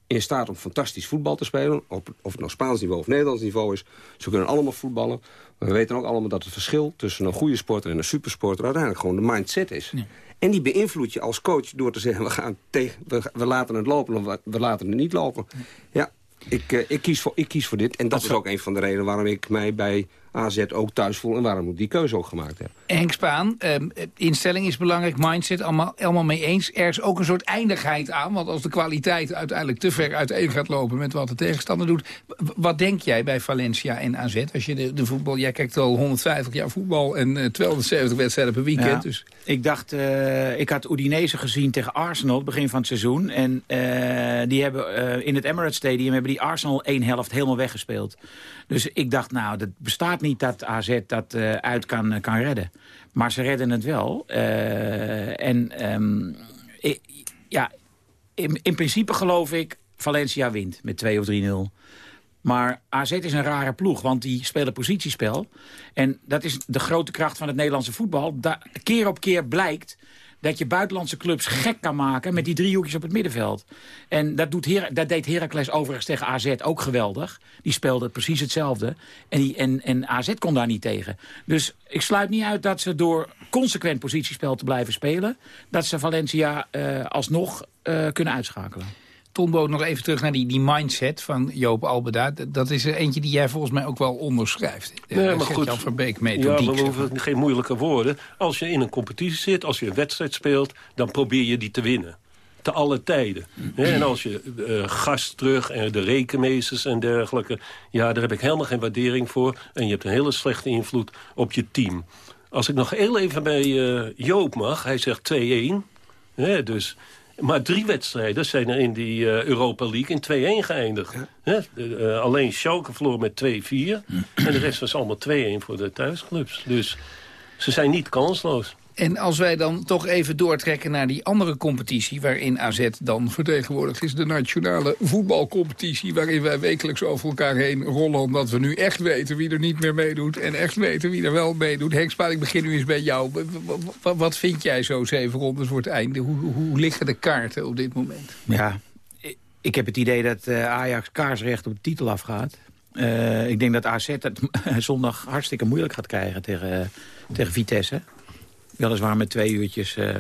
Speaker 25: in staat om fantastisch voetbal te spelen. Op, of het nou Spaans niveau of Nederlands niveau is. Ze kunnen allemaal voetballen. Maar we weten ook allemaal dat het verschil tussen een goede sporter en een supersporter... uiteindelijk gewoon de mindset is. Ja. En die beïnvloed je als coach door te zeggen... we, gaan tegen, we, we laten het lopen of we, we laten het niet lopen. Ja, ik, uh, ik, kies voor, ik kies voor dit. En dat, dat is ook een van de redenen waarom ik mij bij AZ ook thuis voelen en waarom moet die keuze ook gemaakt hebben.
Speaker 23: Henk Spaan, ehm, instelling is belangrijk, mindset, allemaal, allemaal mee eens. Er is ook een soort eindigheid aan, want als de kwaliteit uiteindelijk te ver uiteen gaat lopen met wat de tegenstander doet. Wat denk jij bij Valencia en AZ? Als je de, de voetbal, jij kijkt al 150 jaar voetbal en uh, 270 wedstrijden per weekend.
Speaker 24: Ja,
Speaker 23: dus.
Speaker 24: Ik dacht, uh, ik had Udinese gezien tegen Arsenal, begin van het seizoen. En uh, die hebben uh, in het Emirates Stadium hebben die Arsenal één helft helemaal weggespeeld. Dus ik dacht, nou, dat bestaat niet dat AZ dat uh, uit kan, kan redden. Maar ze redden het wel. Uh, en ik, ja, in, in principe geloof ik, Valencia wint met 2 of 3-0. Maar AZ is een rare ploeg, want die spelen positiespel. En dat is de grote kracht van het Nederlandse voetbal. Da keer op keer blijkt dat je buitenlandse clubs gek kan maken... met die driehoekjes op het middenveld. En dat, doet Her dat deed Heracles overigens tegen AZ ook geweldig. Die speelde precies hetzelfde. En, die, en, en AZ kon daar niet tegen. Dus ik sluit niet uit dat ze door consequent positiespel te blijven spelen... dat ze Valencia uh, alsnog uh, kunnen uitschakelen.
Speaker 23: Tombo, nog even terug naar die, die mindset van Joop Albeda. Dat is er eentje die jij volgens mij ook wel onderschrijft.
Speaker 26: Nee, maar goed. Jan
Speaker 23: Verbeek
Speaker 26: ja, maar we hoeven geen moeilijke woorden. Als je in een competitie zit, als je een wedstrijd speelt... dan probeer je die te winnen. Te alle tijden. En als je uh, gast terug en de rekenmeesters en dergelijke... ja, daar heb ik helemaal geen waardering voor. En je hebt een hele slechte invloed op je team. Als ik nog heel even bij uh, Joop mag, hij zegt 2-1. Dus maar drie wedstrijden zijn er in die uh, Europa League in 2-1 geëindigd. Ja. Uh, alleen Schalke verloor met 2-4. en de rest was allemaal 2-1 voor de thuisclubs. Dus ze zijn niet kansloos.
Speaker 23: En als wij dan toch even doortrekken naar die andere competitie... waarin AZ dan vertegenwoordigd is, de nationale voetbalcompetitie... waarin wij wekelijks over elkaar heen rollen... omdat we nu echt weten wie er niet meer meedoet... en echt weten wie er wel meedoet. Henk Spaan, ik begin nu eens bij jou. Wat vind jij zo zeven rondes voor het einde? Hoe, liggen de kaarten op dit moment?
Speaker 24: Ja, ik heb het idee dat uh, Ajax kaarsrecht op de titel afgaat. Uh, ik denk dat AZ het zondag hartstikke moeilijk gaat krijgen tegen, uh, tegen Vitesse. Weliswaar met twee uurtjes. Uh,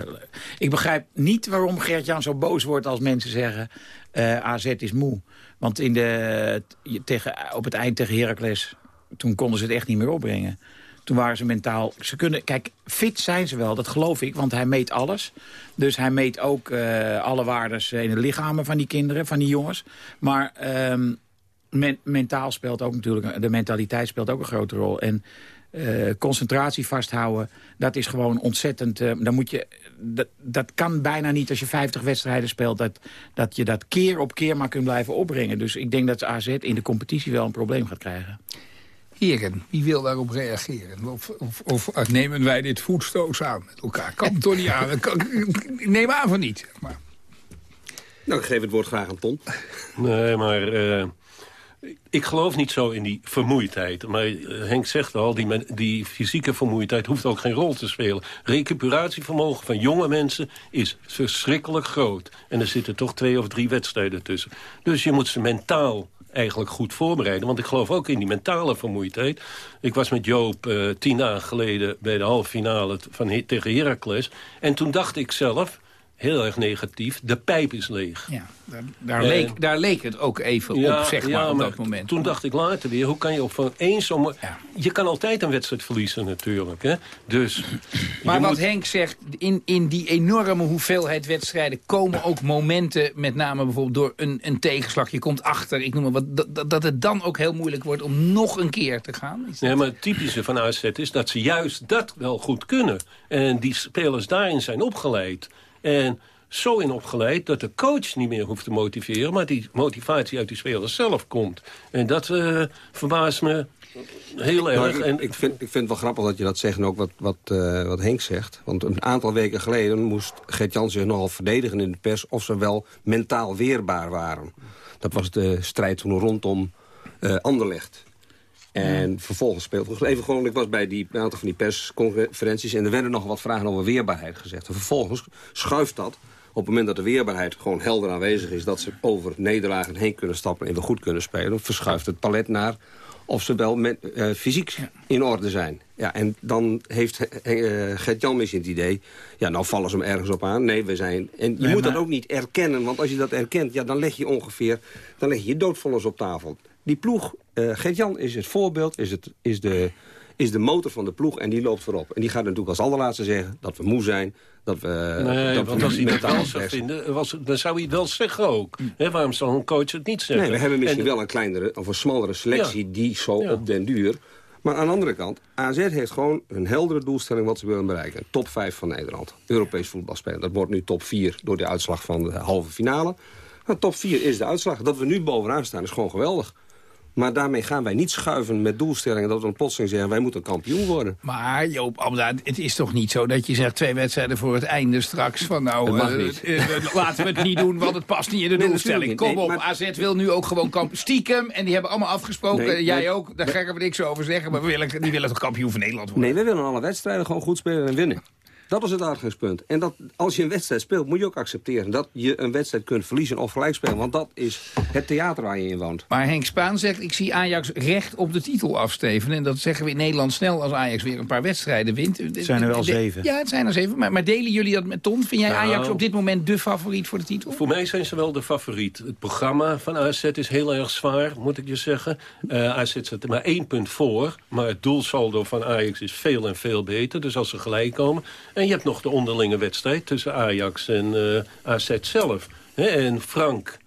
Speaker 24: ik begrijp niet waarom Gert-Jan zo boos wordt als mensen zeggen... Uh, AZ is moe. Want in de, tegen, op het eind tegen Heracles... toen konden ze het echt niet meer opbrengen. Toen waren ze mentaal... Ze kunnen, kijk, fit zijn ze wel, dat geloof ik, want hij meet alles. Dus hij meet ook uh, alle waardes in de lichamen van die kinderen, van die jongens. Maar men, mentaal speelt ook natuurlijk... de mentaliteit speelt ook een grote rol. En uh, concentratie vasthouden, dat is gewoon ontzettend... Uh, dan moet je, dat, dat kan bijna niet als je 50 wedstrijden speelt... Dat, dat je dat keer op keer maar kunt blijven opbrengen. Dus ik denk dat AZ in de competitie wel een probleem gaat krijgen.
Speaker 23: Heren, wie wil daarop reageren? Of, of, of nemen wij dit voetstoos aan met elkaar? Kan toch niet aan? Neem aan van niet. Maar.
Speaker 25: Nou, ik geef het woord graag aan Ton.
Speaker 26: Nee, maar... Uh ik geloof niet zo in die vermoeidheid. Maar Henk zegt al, die, die fysieke vermoeidheid hoeft ook geen rol te spelen. Recuperatievermogen van jonge mensen is verschrikkelijk groot. En er zitten toch twee of drie wedstrijden tussen. Dus je moet ze mentaal eigenlijk goed voorbereiden. Want ik geloof ook in die mentale vermoeidheid. Ik was met Joop uh, tien dagen geleden bij de halve finale van, tegen Heracles. En toen dacht ik zelf heel erg negatief. De pijp is leeg.
Speaker 23: Ja, daar, daar, uh, leek, daar leek het ook even ja, op, zeg maar, ja, op dat moment.
Speaker 26: Toen dacht ik later weer, hoe kan je op van één zomer... Ja. Je kan altijd een wedstrijd verliezen natuurlijk. Hè? Dus,
Speaker 23: maar wat moet... Henk zegt, in, in die enorme hoeveelheid wedstrijden... komen ook momenten, met name bijvoorbeeld door een, een tegenslag. Je komt achter, ik noem maar wat, dat, dat het dan ook heel moeilijk wordt... om nog een keer te gaan.
Speaker 26: Ja, maar het typische van AZ is dat ze juist dat wel goed kunnen. En die spelers daarin zijn opgeleid... En zo in opgeleid dat de coach niet meer hoeft te motiveren... maar die motivatie uit die spelers zelf komt. En dat uh, verbaast me heel erg.
Speaker 25: Ik, ik, vind, ik vind het wel grappig dat je dat zegt en ook wat, wat, uh, wat Henk zegt. Want een aantal weken geleden moest Gert-Jan zich nogal verdedigen in de pers... of ze wel mentaal weerbaar waren. Dat was de strijd toen rondom uh, Anderlecht. En vervolgens speelt... Even gewoon, ik was bij die, een aantal van die persconferenties... en er werden nog wat vragen over weerbaarheid gezegd. En vervolgens schuift dat op het moment dat de weerbaarheid gewoon helder aanwezig is... dat ze over nederlagen heen kunnen stappen en we goed kunnen spelen... verschuift het palet naar of ze wel met, uh, fysiek in orde zijn. Ja, en dan heeft uh, Gert-Jan misschien het idee... ja, nou vallen ze hem ergens op aan. Nee, we zijn... En je nee, moet maar... dat ook niet erkennen, want als je dat erkent... ja, dan leg je ongeveer dan leg je, je doodvallers op tafel. Die ploeg uh, Gert-Jan is het voorbeeld, is, het, is, de, is de motor van de ploeg en die loopt voorop. En die gaat natuurlijk als allerlaatste zeggen dat we moe zijn, dat we...
Speaker 26: Nee,
Speaker 25: dat
Speaker 26: want
Speaker 25: we
Speaker 26: als hij het
Speaker 25: mentaal
Speaker 26: wel zou vinden, was, dan zou hij het wel zeggen ook. Hè, waarom zou een coach het niet zeggen?
Speaker 25: Nee, we hebben misschien
Speaker 26: En-
Speaker 25: wel een kleinere of een smallere selectie die zo op den duur... Maar aan de andere kant, AZ heeft gewoon een heldere doelstelling wat ze willen bereiken. Top 5 van Nederland. Europees voetbal spelen. Dat wordt nu top 4 door de uitslag van de halve finale. Maar top 4 is de uitslag. Dat we nu bovenaan staan is gewoon geweldig. Maar daarmee gaan wij niet schuiven met doelstellingen... dat we dan plotseling zeggen, wij moeten kampioen worden.
Speaker 23: Maar Joop, Amda, het is toch niet zo dat je zegt... twee wedstrijden voor het einde straks van nou... Eh, eh, eh, laten we het niet doen, want het past niet in de
Speaker 25: Nee,
Speaker 23: doelstelling. Kom op,
Speaker 25: maar-
Speaker 23: AZ wil nu ook gewoon kamp stiekem... en die hebben allemaal afgesproken,
Speaker 25: Nee,
Speaker 23: jij ook, daar gaan we niks over zeggen... maar we willen, die willen toch kampioen van Nederland worden?
Speaker 25: Nee, we willen alle wedstrijden gewoon goed spelen en winnen. Dat is het uitgangspunt. En dat, als je een wedstrijd speelt, moet je ook accepteren... dat je een wedstrijd kunt verliezen of gelijk spelen. Want dat is het theater waar je in woont.
Speaker 23: Maar Henk Spaan zegt, ik zie Ajax recht op de titel afstevenen. En dat zeggen we in Nederland snel als Ajax weer een paar wedstrijden wint. Het
Speaker 24: zijn er wel zeven.
Speaker 23: Ja, het zijn er zeven. Maar, maar delen jullie dat met Ton? Vind jij
Speaker 26: Nou.
Speaker 23: Ajax op dit moment de favoriet voor de titel?
Speaker 26: Voor mij zijn ze wel de favoriet. Het programma van AZ is heel erg zwaar, moet ik je zeggen. Eh AZ zit er maar één punt voor. Maar het doelsaldo van Ajax is veel en veel beter. Dus als ze gelijk komen. En je hebt nog de onderlinge wedstrijd tussen Ajax en eh, AZ zelf. En Frank,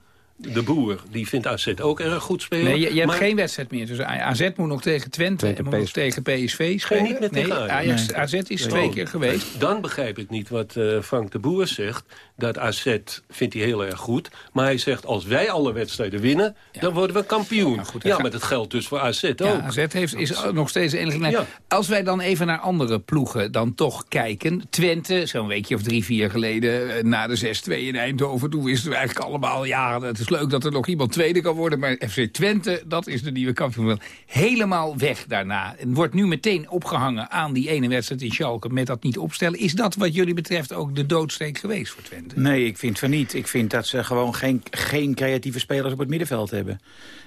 Speaker 26: de boer, die vindt AZ ook erg goed spelen.
Speaker 23: Nee, je, je hebt
Speaker 26: Maar-
Speaker 23: geen wedstrijd meer. Dus AZ moet nog tegen Twente, en moet nog tegen PSV spelen.
Speaker 26: niet meer
Speaker 23: nee,
Speaker 26: tegen Ajax.
Speaker 23: Ajax, AZ is
Speaker 26: Nee.
Speaker 23: twee keer geweest.
Speaker 26: Dan begrijp ik niet wat eh, Frank de Boer zegt. Dat AZ vindt hij heel erg goed. Maar hij zegt, als wij alle wedstrijden winnen... dan worden we kampioen. Ja,
Speaker 23: hij gaat-
Speaker 26: maar dat geldt dus voor AZ ook.
Speaker 23: Ja, AZ heeft, is nog steeds enige.
Speaker 26: Ja.
Speaker 23: Als wij dan even naar andere ploegen dan toch kijken. Twente, zo'n weekje of drie, vier geleden... eh, na de 6-2 in Eindhoven, toen wisten we eigenlijk allemaal... ja, het is leuk dat er nog iemand tweede kan worden... maar FC Twente, dat is de nieuwe kampioen. Helemaal weg daarna. En wordt nu meteen opgehangen aan die ene wedstrijd in Schalke... met dat niet opstellen. Is dat wat jullie betreft ook de doodsteek geweest voor Twente?
Speaker 24: Nee, ik vind van niet. Ik vind dat ze gewoon geen, geen creatieve spelers op het middenveld hebben.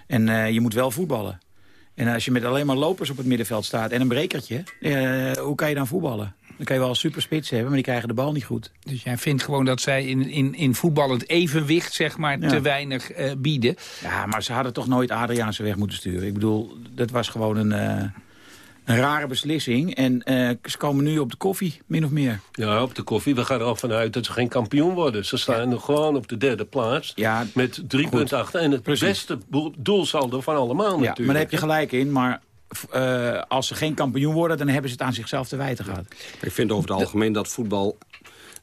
Speaker 24: En eh, je moet wel voetballen. En als je met alleen maar lopers op het middenveld staat en een brekertje... eh, hoe kan je dan voetballen? Dan kan je wel superspits hebben, maar die krijgen de bal niet goed.
Speaker 23: Dus jij vindt gewoon dat zij in, in, in voetballend evenwicht zeg maar,
Speaker 24: Ja.
Speaker 23: te weinig eh, bieden?
Speaker 24: Ja, maar ze hadden toch nooit Adriaanse weg moeten sturen. Ik bedoel, dat was gewoon een, eh, een rare beslissing. En eh, ze komen nu op de koffie, min of meer.
Speaker 26: Ja, op de koffie. We gaan er al vanuit dat ze geen kampioen worden. Ze staan nog gewoon op de derde plaats.
Speaker 24: Ja,
Speaker 26: met drie
Speaker 24: goed.
Speaker 26: punten achter. En het
Speaker 24: Precies.
Speaker 26: beste doelsaldo van allemaal
Speaker 24: Ja,
Speaker 26: natuurlijk.
Speaker 24: maar daar heb je gelijk in. Maar als ze geen kampioen worden, dan hebben ze het aan zichzelf te wijten gehad.
Speaker 25: Ik vind over het algemeen dat voetbal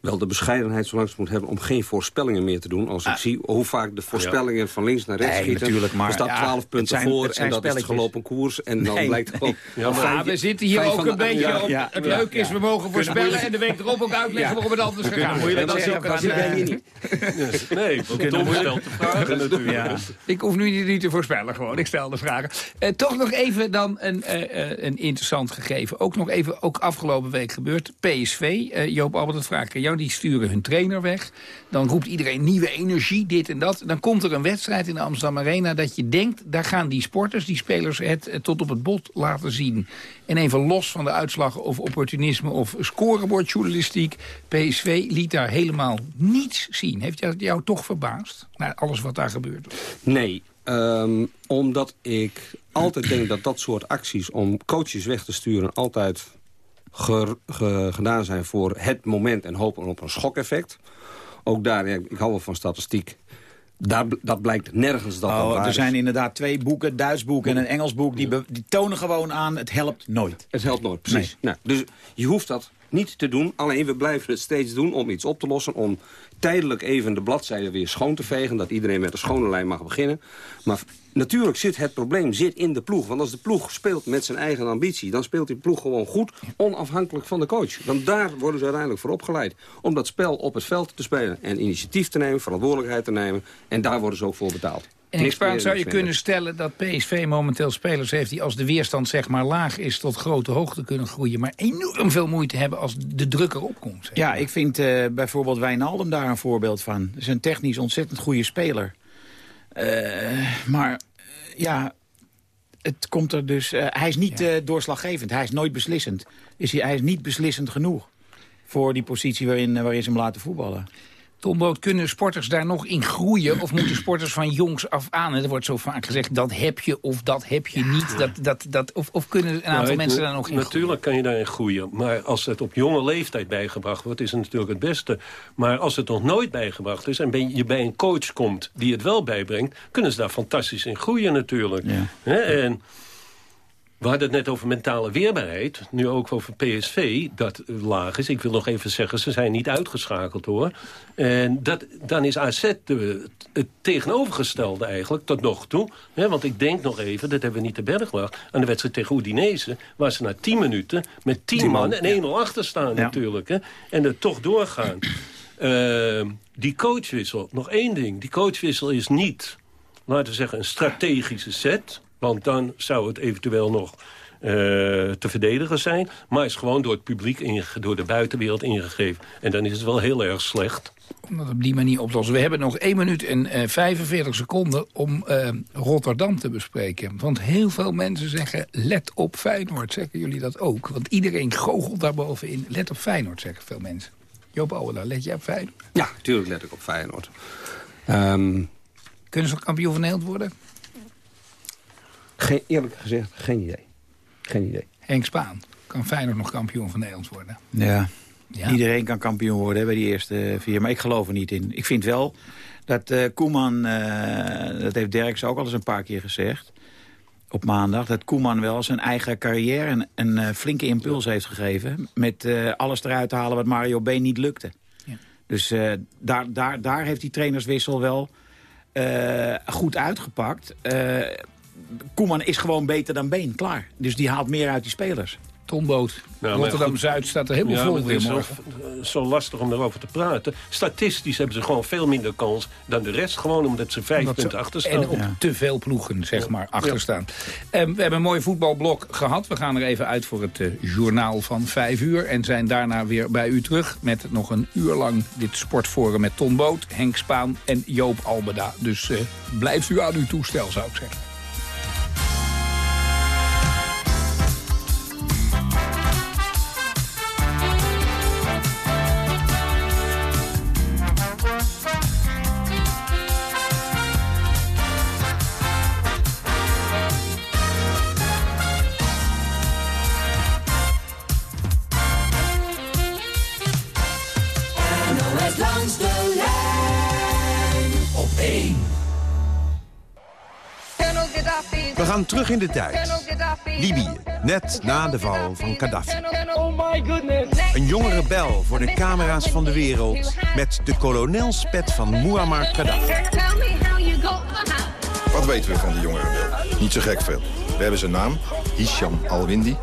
Speaker 25: wel de bescheidenheid zo langs moet hebben... om geen voorspellingen meer te doen. Als ik zie hoe vaak de voorspellingen van links naar rechts
Speaker 24: Nee,
Speaker 25: schieten...
Speaker 24: natuurlijk, maar
Speaker 25: er staat
Speaker 24: ja,
Speaker 25: 12
Speaker 24: het
Speaker 25: punten
Speaker 24: zijn-
Speaker 25: voor
Speaker 24: het
Speaker 25: en dat is gelopen koers. En dan
Speaker 24: Nee,
Speaker 25: blijkt gewoon...
Speaker 24: nee.
Speaker 25: Ja,
Speaker 23: Ja,
Speaker 25: vijf-
Speaker 23: we zitten hier ook een beetje
Speaker 25: ja,
Speaker 23: op.
Speaker 24: ja,
Speaker 23: het
Speaker 24: ja,
Speaker 23: leuke is,
Speaker 24: ja.
Speaker 23: we mogen voorspellen en de week erop ook uitleggen waarom het anders
Speaker 24: kunnen
Speaker 23: gaat.
Speaker 24: moeilijk
Speaker 23: Dat is
Speaker 24: zeggen,
Speaker 23: ook
Speaker 24: dat
Speaker 25: hier niet.
Speaker 26: Nee, Tom stelt de vragen natuurlijk.
Speaker 24: Ja.
Speaker 23: Ik hoef nu niet te voorspellen gewoon, ik stel de vragen. Eh, toch nog even dan een, eh, eh, een interessant gegeven. Ook nog even, ook afgelopen week gebeurd. PSV, eh, Joop Albert, dat vraag ik die sturen hun trainer weg. Dan roept iedereen nieuwe energie, dit en dat. Dan komt er een wedstrijd in de Amsterdam Arena dat je denkt... daar gaan die sporters, die spelers het eh, tot op het bot laten zien. En even los van de uitslag of opportunisme of scorebordjournalistiek... PSV liet daar helemaal niets zien. Heeft dat jou toch verbaasd? Naar alles wat daar gebeurt.
Speaker 25: Nee, ehm, omdat ik altijd denk dat dat soort acties om coaches weg te sturen... altijd ge- ge- gedaan zijn voor het moment en hopen op een schokeffect. Ook daar, ja, ik hou wel van statistiek. Daar, dat blijkt nergens dat dat
Speaker 24: Oh,
Speaker 25: waar
Speaker 24: er
Speaker 25: is.
Speaker 24: zijn inderdaad twee boeken, Duits boek en een Engels boek... die, die tonen gewoon aan, het helpt nooit.
Speaker 25: Het helpt nooit, precies. Nou, dus je hoeft dat niet te doen. Alleen we blijven het steeds doen om iets op te lossen. Om tijdelijk even de bladzijde weer schoon te vegen. Dat iedereen met een schone lijn mag beginnen. Maar natuurlijk zit het probleem zit in de ploeg. Want als de ploeg speelt met zijn eigen ambitie... dan speelt die ploeg gewoon goed, onafhankelijk van de coach. Want daar worden ze uiteindelijk voor opgeleid. Om dat spel op het veld te spelen. En initiatief te nemen, verantwoordelijkheid te nemen. En daar worden ze ook voor betaald.
Speaker 23: En zou je kunnen stellen dat PSV momenteel spelers heeft... die als de weerstand zeg maar laag is tot grote hoogte kunnen groeien... maar enorm veel moeite hebben als de druk erop komt. zeg
Speaker 24: Ja, ik vind eh, bijvoorbeeld Wijnaldum daar een voorbeeld van. Dat is een technisch ontzettend goede speler. Eh, maar eh, ja, het komt er dus... eh, hij is niet doorslaggevend. Hij is nooit beslissend. Is hij, hij is niet beslissend genoeg voor die positie waarin, waarin ze hem laten voetballen.
Speaker 23: Tomboot, kunnen sporters daar nog in groeien? Of moeten sporters van jongs af aan... er wordt zo vaak gezegd, dat heb je of dat heb je niet. Dat, dat, dat, of, of kunnen een aantal mensen daar nog in
Speaker 26: Natuurlijk kan je daarin groeien. Maar als het op jonge leeftijd bijgebracht wordt... is het natuurlijk het beste. Maar als het nog nooit bijgebracht is... en je bij een coach komt die het wel bijbrengt... kunnen ze daar fantastisch in groeien natuurlijk. En we hadden het net over mentale weerbaarheid. Nu ook over PSV, dat laag is. Ik wil nog even zeggen, ze zijn niet uitgeschakeld hoor. En dat, dan is AZ de, het tegenovergestelde eigenlijk, tot nog toe. want ik denk nog even, dat hebben we niet te berg gebracht... aan de wedstrijd tegen Udinese... waar ze na 10 minuten met 10 man en 1-0 achter staan natuurlijk. Hè, en er toch doorgaan. Uh, die coachwissel, nog één ding. Die coachwissel is niet, laten we zeggen, een strategische set... Want dan zou het eventueel nog uh, te verdedigen zijn. Maar is gewoon door het publiek, door de buitenwereld ingegeven. En dan is het wel heel erg slecht.
Speaker 23: Om dat op die manier oplossen. We hebben nog 1 minuut en uh, 45 seconden om uh, Rotterdam te bespreken. Want heel veel mensen zeggen, let op Feyenoord. Zeggen jullie dat ook? Want iedereen goochelt daarbovenin. Let op Feyenoord, zeggen veel mensen. Joop Ouwela, let jij op Feyenoord?
Speaker 25: Ja, tuurlijk let ik op Feyenoord. Um...
Speaker 23: Kunnen ze kampioen van Nederland worden?
Speaker 25: Geen, eerlijk gezegd, geen idee. Geen idee.
Speaker 23: Henk Spaan, kan Feyenoord nog kampioen van Nederland worden?
Speaker 24: Ja. ja. Iedereen kan kampioen worden bij die eerste vier. Maar ik geloof er niet in. Ik vind wel dat uh, Koeman, uh, dat heeft Derks ook al eens een paar keer gezegd... op maandag, dat Koeman wel zijn eigen carrière een, een uh, flinke impuls heeft gegeven... met alles eruit te halen wat Mario B. niet lukte. Ja. Dus daar, daar, daar heeft die trainerswissel wel goed uitgepakt... Koeman is gewoon beter dan Been, klaar. Dus die haalt meer uit die spelers.
Speaker 23: Tomboot. Nou, Rotterdam-Zuid staat er helemaal vol weer morgen.
Speaker 26: Zo, zo lastig om erover te praten. Statistisch hebben ze gewoon veel minder kans dan de rest. Gewoon omdat ze vijf punten achter staan.
Speaker 23: En op te veel ploegen, zeg maar, achter staan. Um, we hebben een mooi voetbalblok gehad. We gaan er even uit voor het uh, journaal van vijf uur. En zijn daarna weer bij u terug met nog een uur lang dit sportforum met Tom Boot, Henk Spaan en Joop Albeda. Dus uh, blijft u aan uw toestel, zou ik zeggen.
Speaker 28: We gaan terug in de tijd. Libië, net na de val van Gaddafi. Een jonge rebel voor de camera's van de wereld... met de kolonelspet van Muammar Gaddafi.
Speaker 29: Wat weten we van die jonge rebel? Niet zo gek veel. We hebben zijn naam, Hisham al-Windi...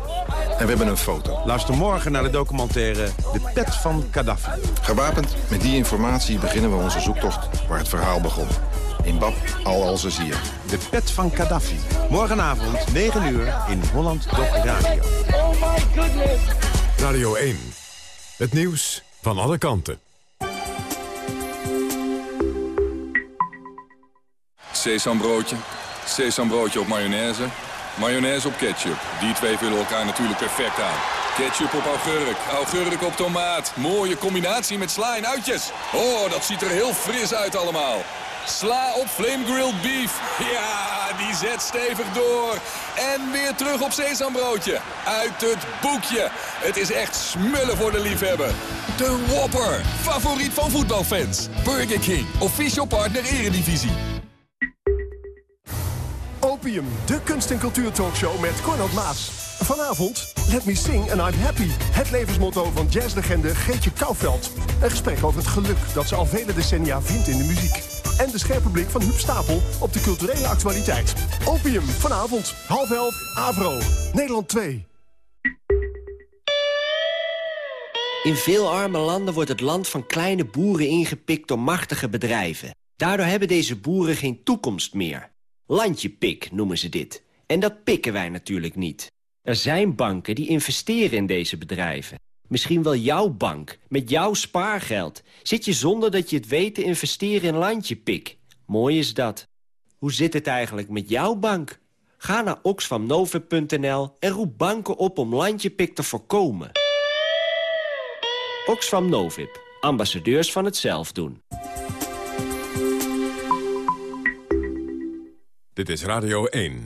Speaker 29: En we hebben een foto.
Speaker 28: Luister morgen naar de documentaire De Pet van Gaddafi.
Speaker 29: Gewapend met die informatie beginnen we onze zoektocht waar het verhaal begon in Bab al-Al-Zazir.
Speaker 28: De pet van Gaddafi. Morgenavond, 9 uur, in Holland Doc Radio. Oh my
Speaker 17: goodness. Radio 1. Het nieuws van alle kanten.
Speaker 30: Sesambroodje, sesambroodje op mayonaise, mayonaise op ketchup. Die twee vullen elkaar natuurlijk perfect aan. Ketchup op augurk, augurk op tomaat. Mooie combinatie met sla en uitjes. Oh, dat ziet er heel fris uit allemaal. Sla op flame grilled beef. Ja, die zet stevig door. En weer terug op sesambroodje. Uit het boekje. Het is echt smullen voor de liefhebber. De Whopper. Favoriet van voetbalfans. Burger King. Official partner Eredivisie.
Speaker 31: Opium, de kunst- en cultuurtalkshow met Cornel Maas. Vanavond, Let Me Sing and I'm Happy. Het levensmotto van jazzlegende Geetje Kouwveld. Een gesprek over het geluk dat ze al vele decennia vindt in de muziek en de scherpe blik van Huub Stapel op de culturele actualiteit. Opium, vanavond, half elf, Avro, Nederland 2.
Speaker 32: In veel arme landen wordt het land van kleine boeren ingepikt door machtige bedrijven. Daardoor hebben deze boeren geen toekomst meer. Landjepik noemen ze dit. En dat pikken wij natuurlijk niet. Er zijn banken die investeren in deze bedrijven. Misschien wel jouw bank, met jouw spaargeld. Zit je zonder dat je het weet te investeren in Landjepik. Mooi is dat. Hoe zit het eigenlijk met jouw bank? Ga naar oxfamnovip.nl en roep banken op om Landjepik te voorkomen. Oxfam Ambassadeurs van het zelf doen.
Speaker 17: Dit is Radio 1.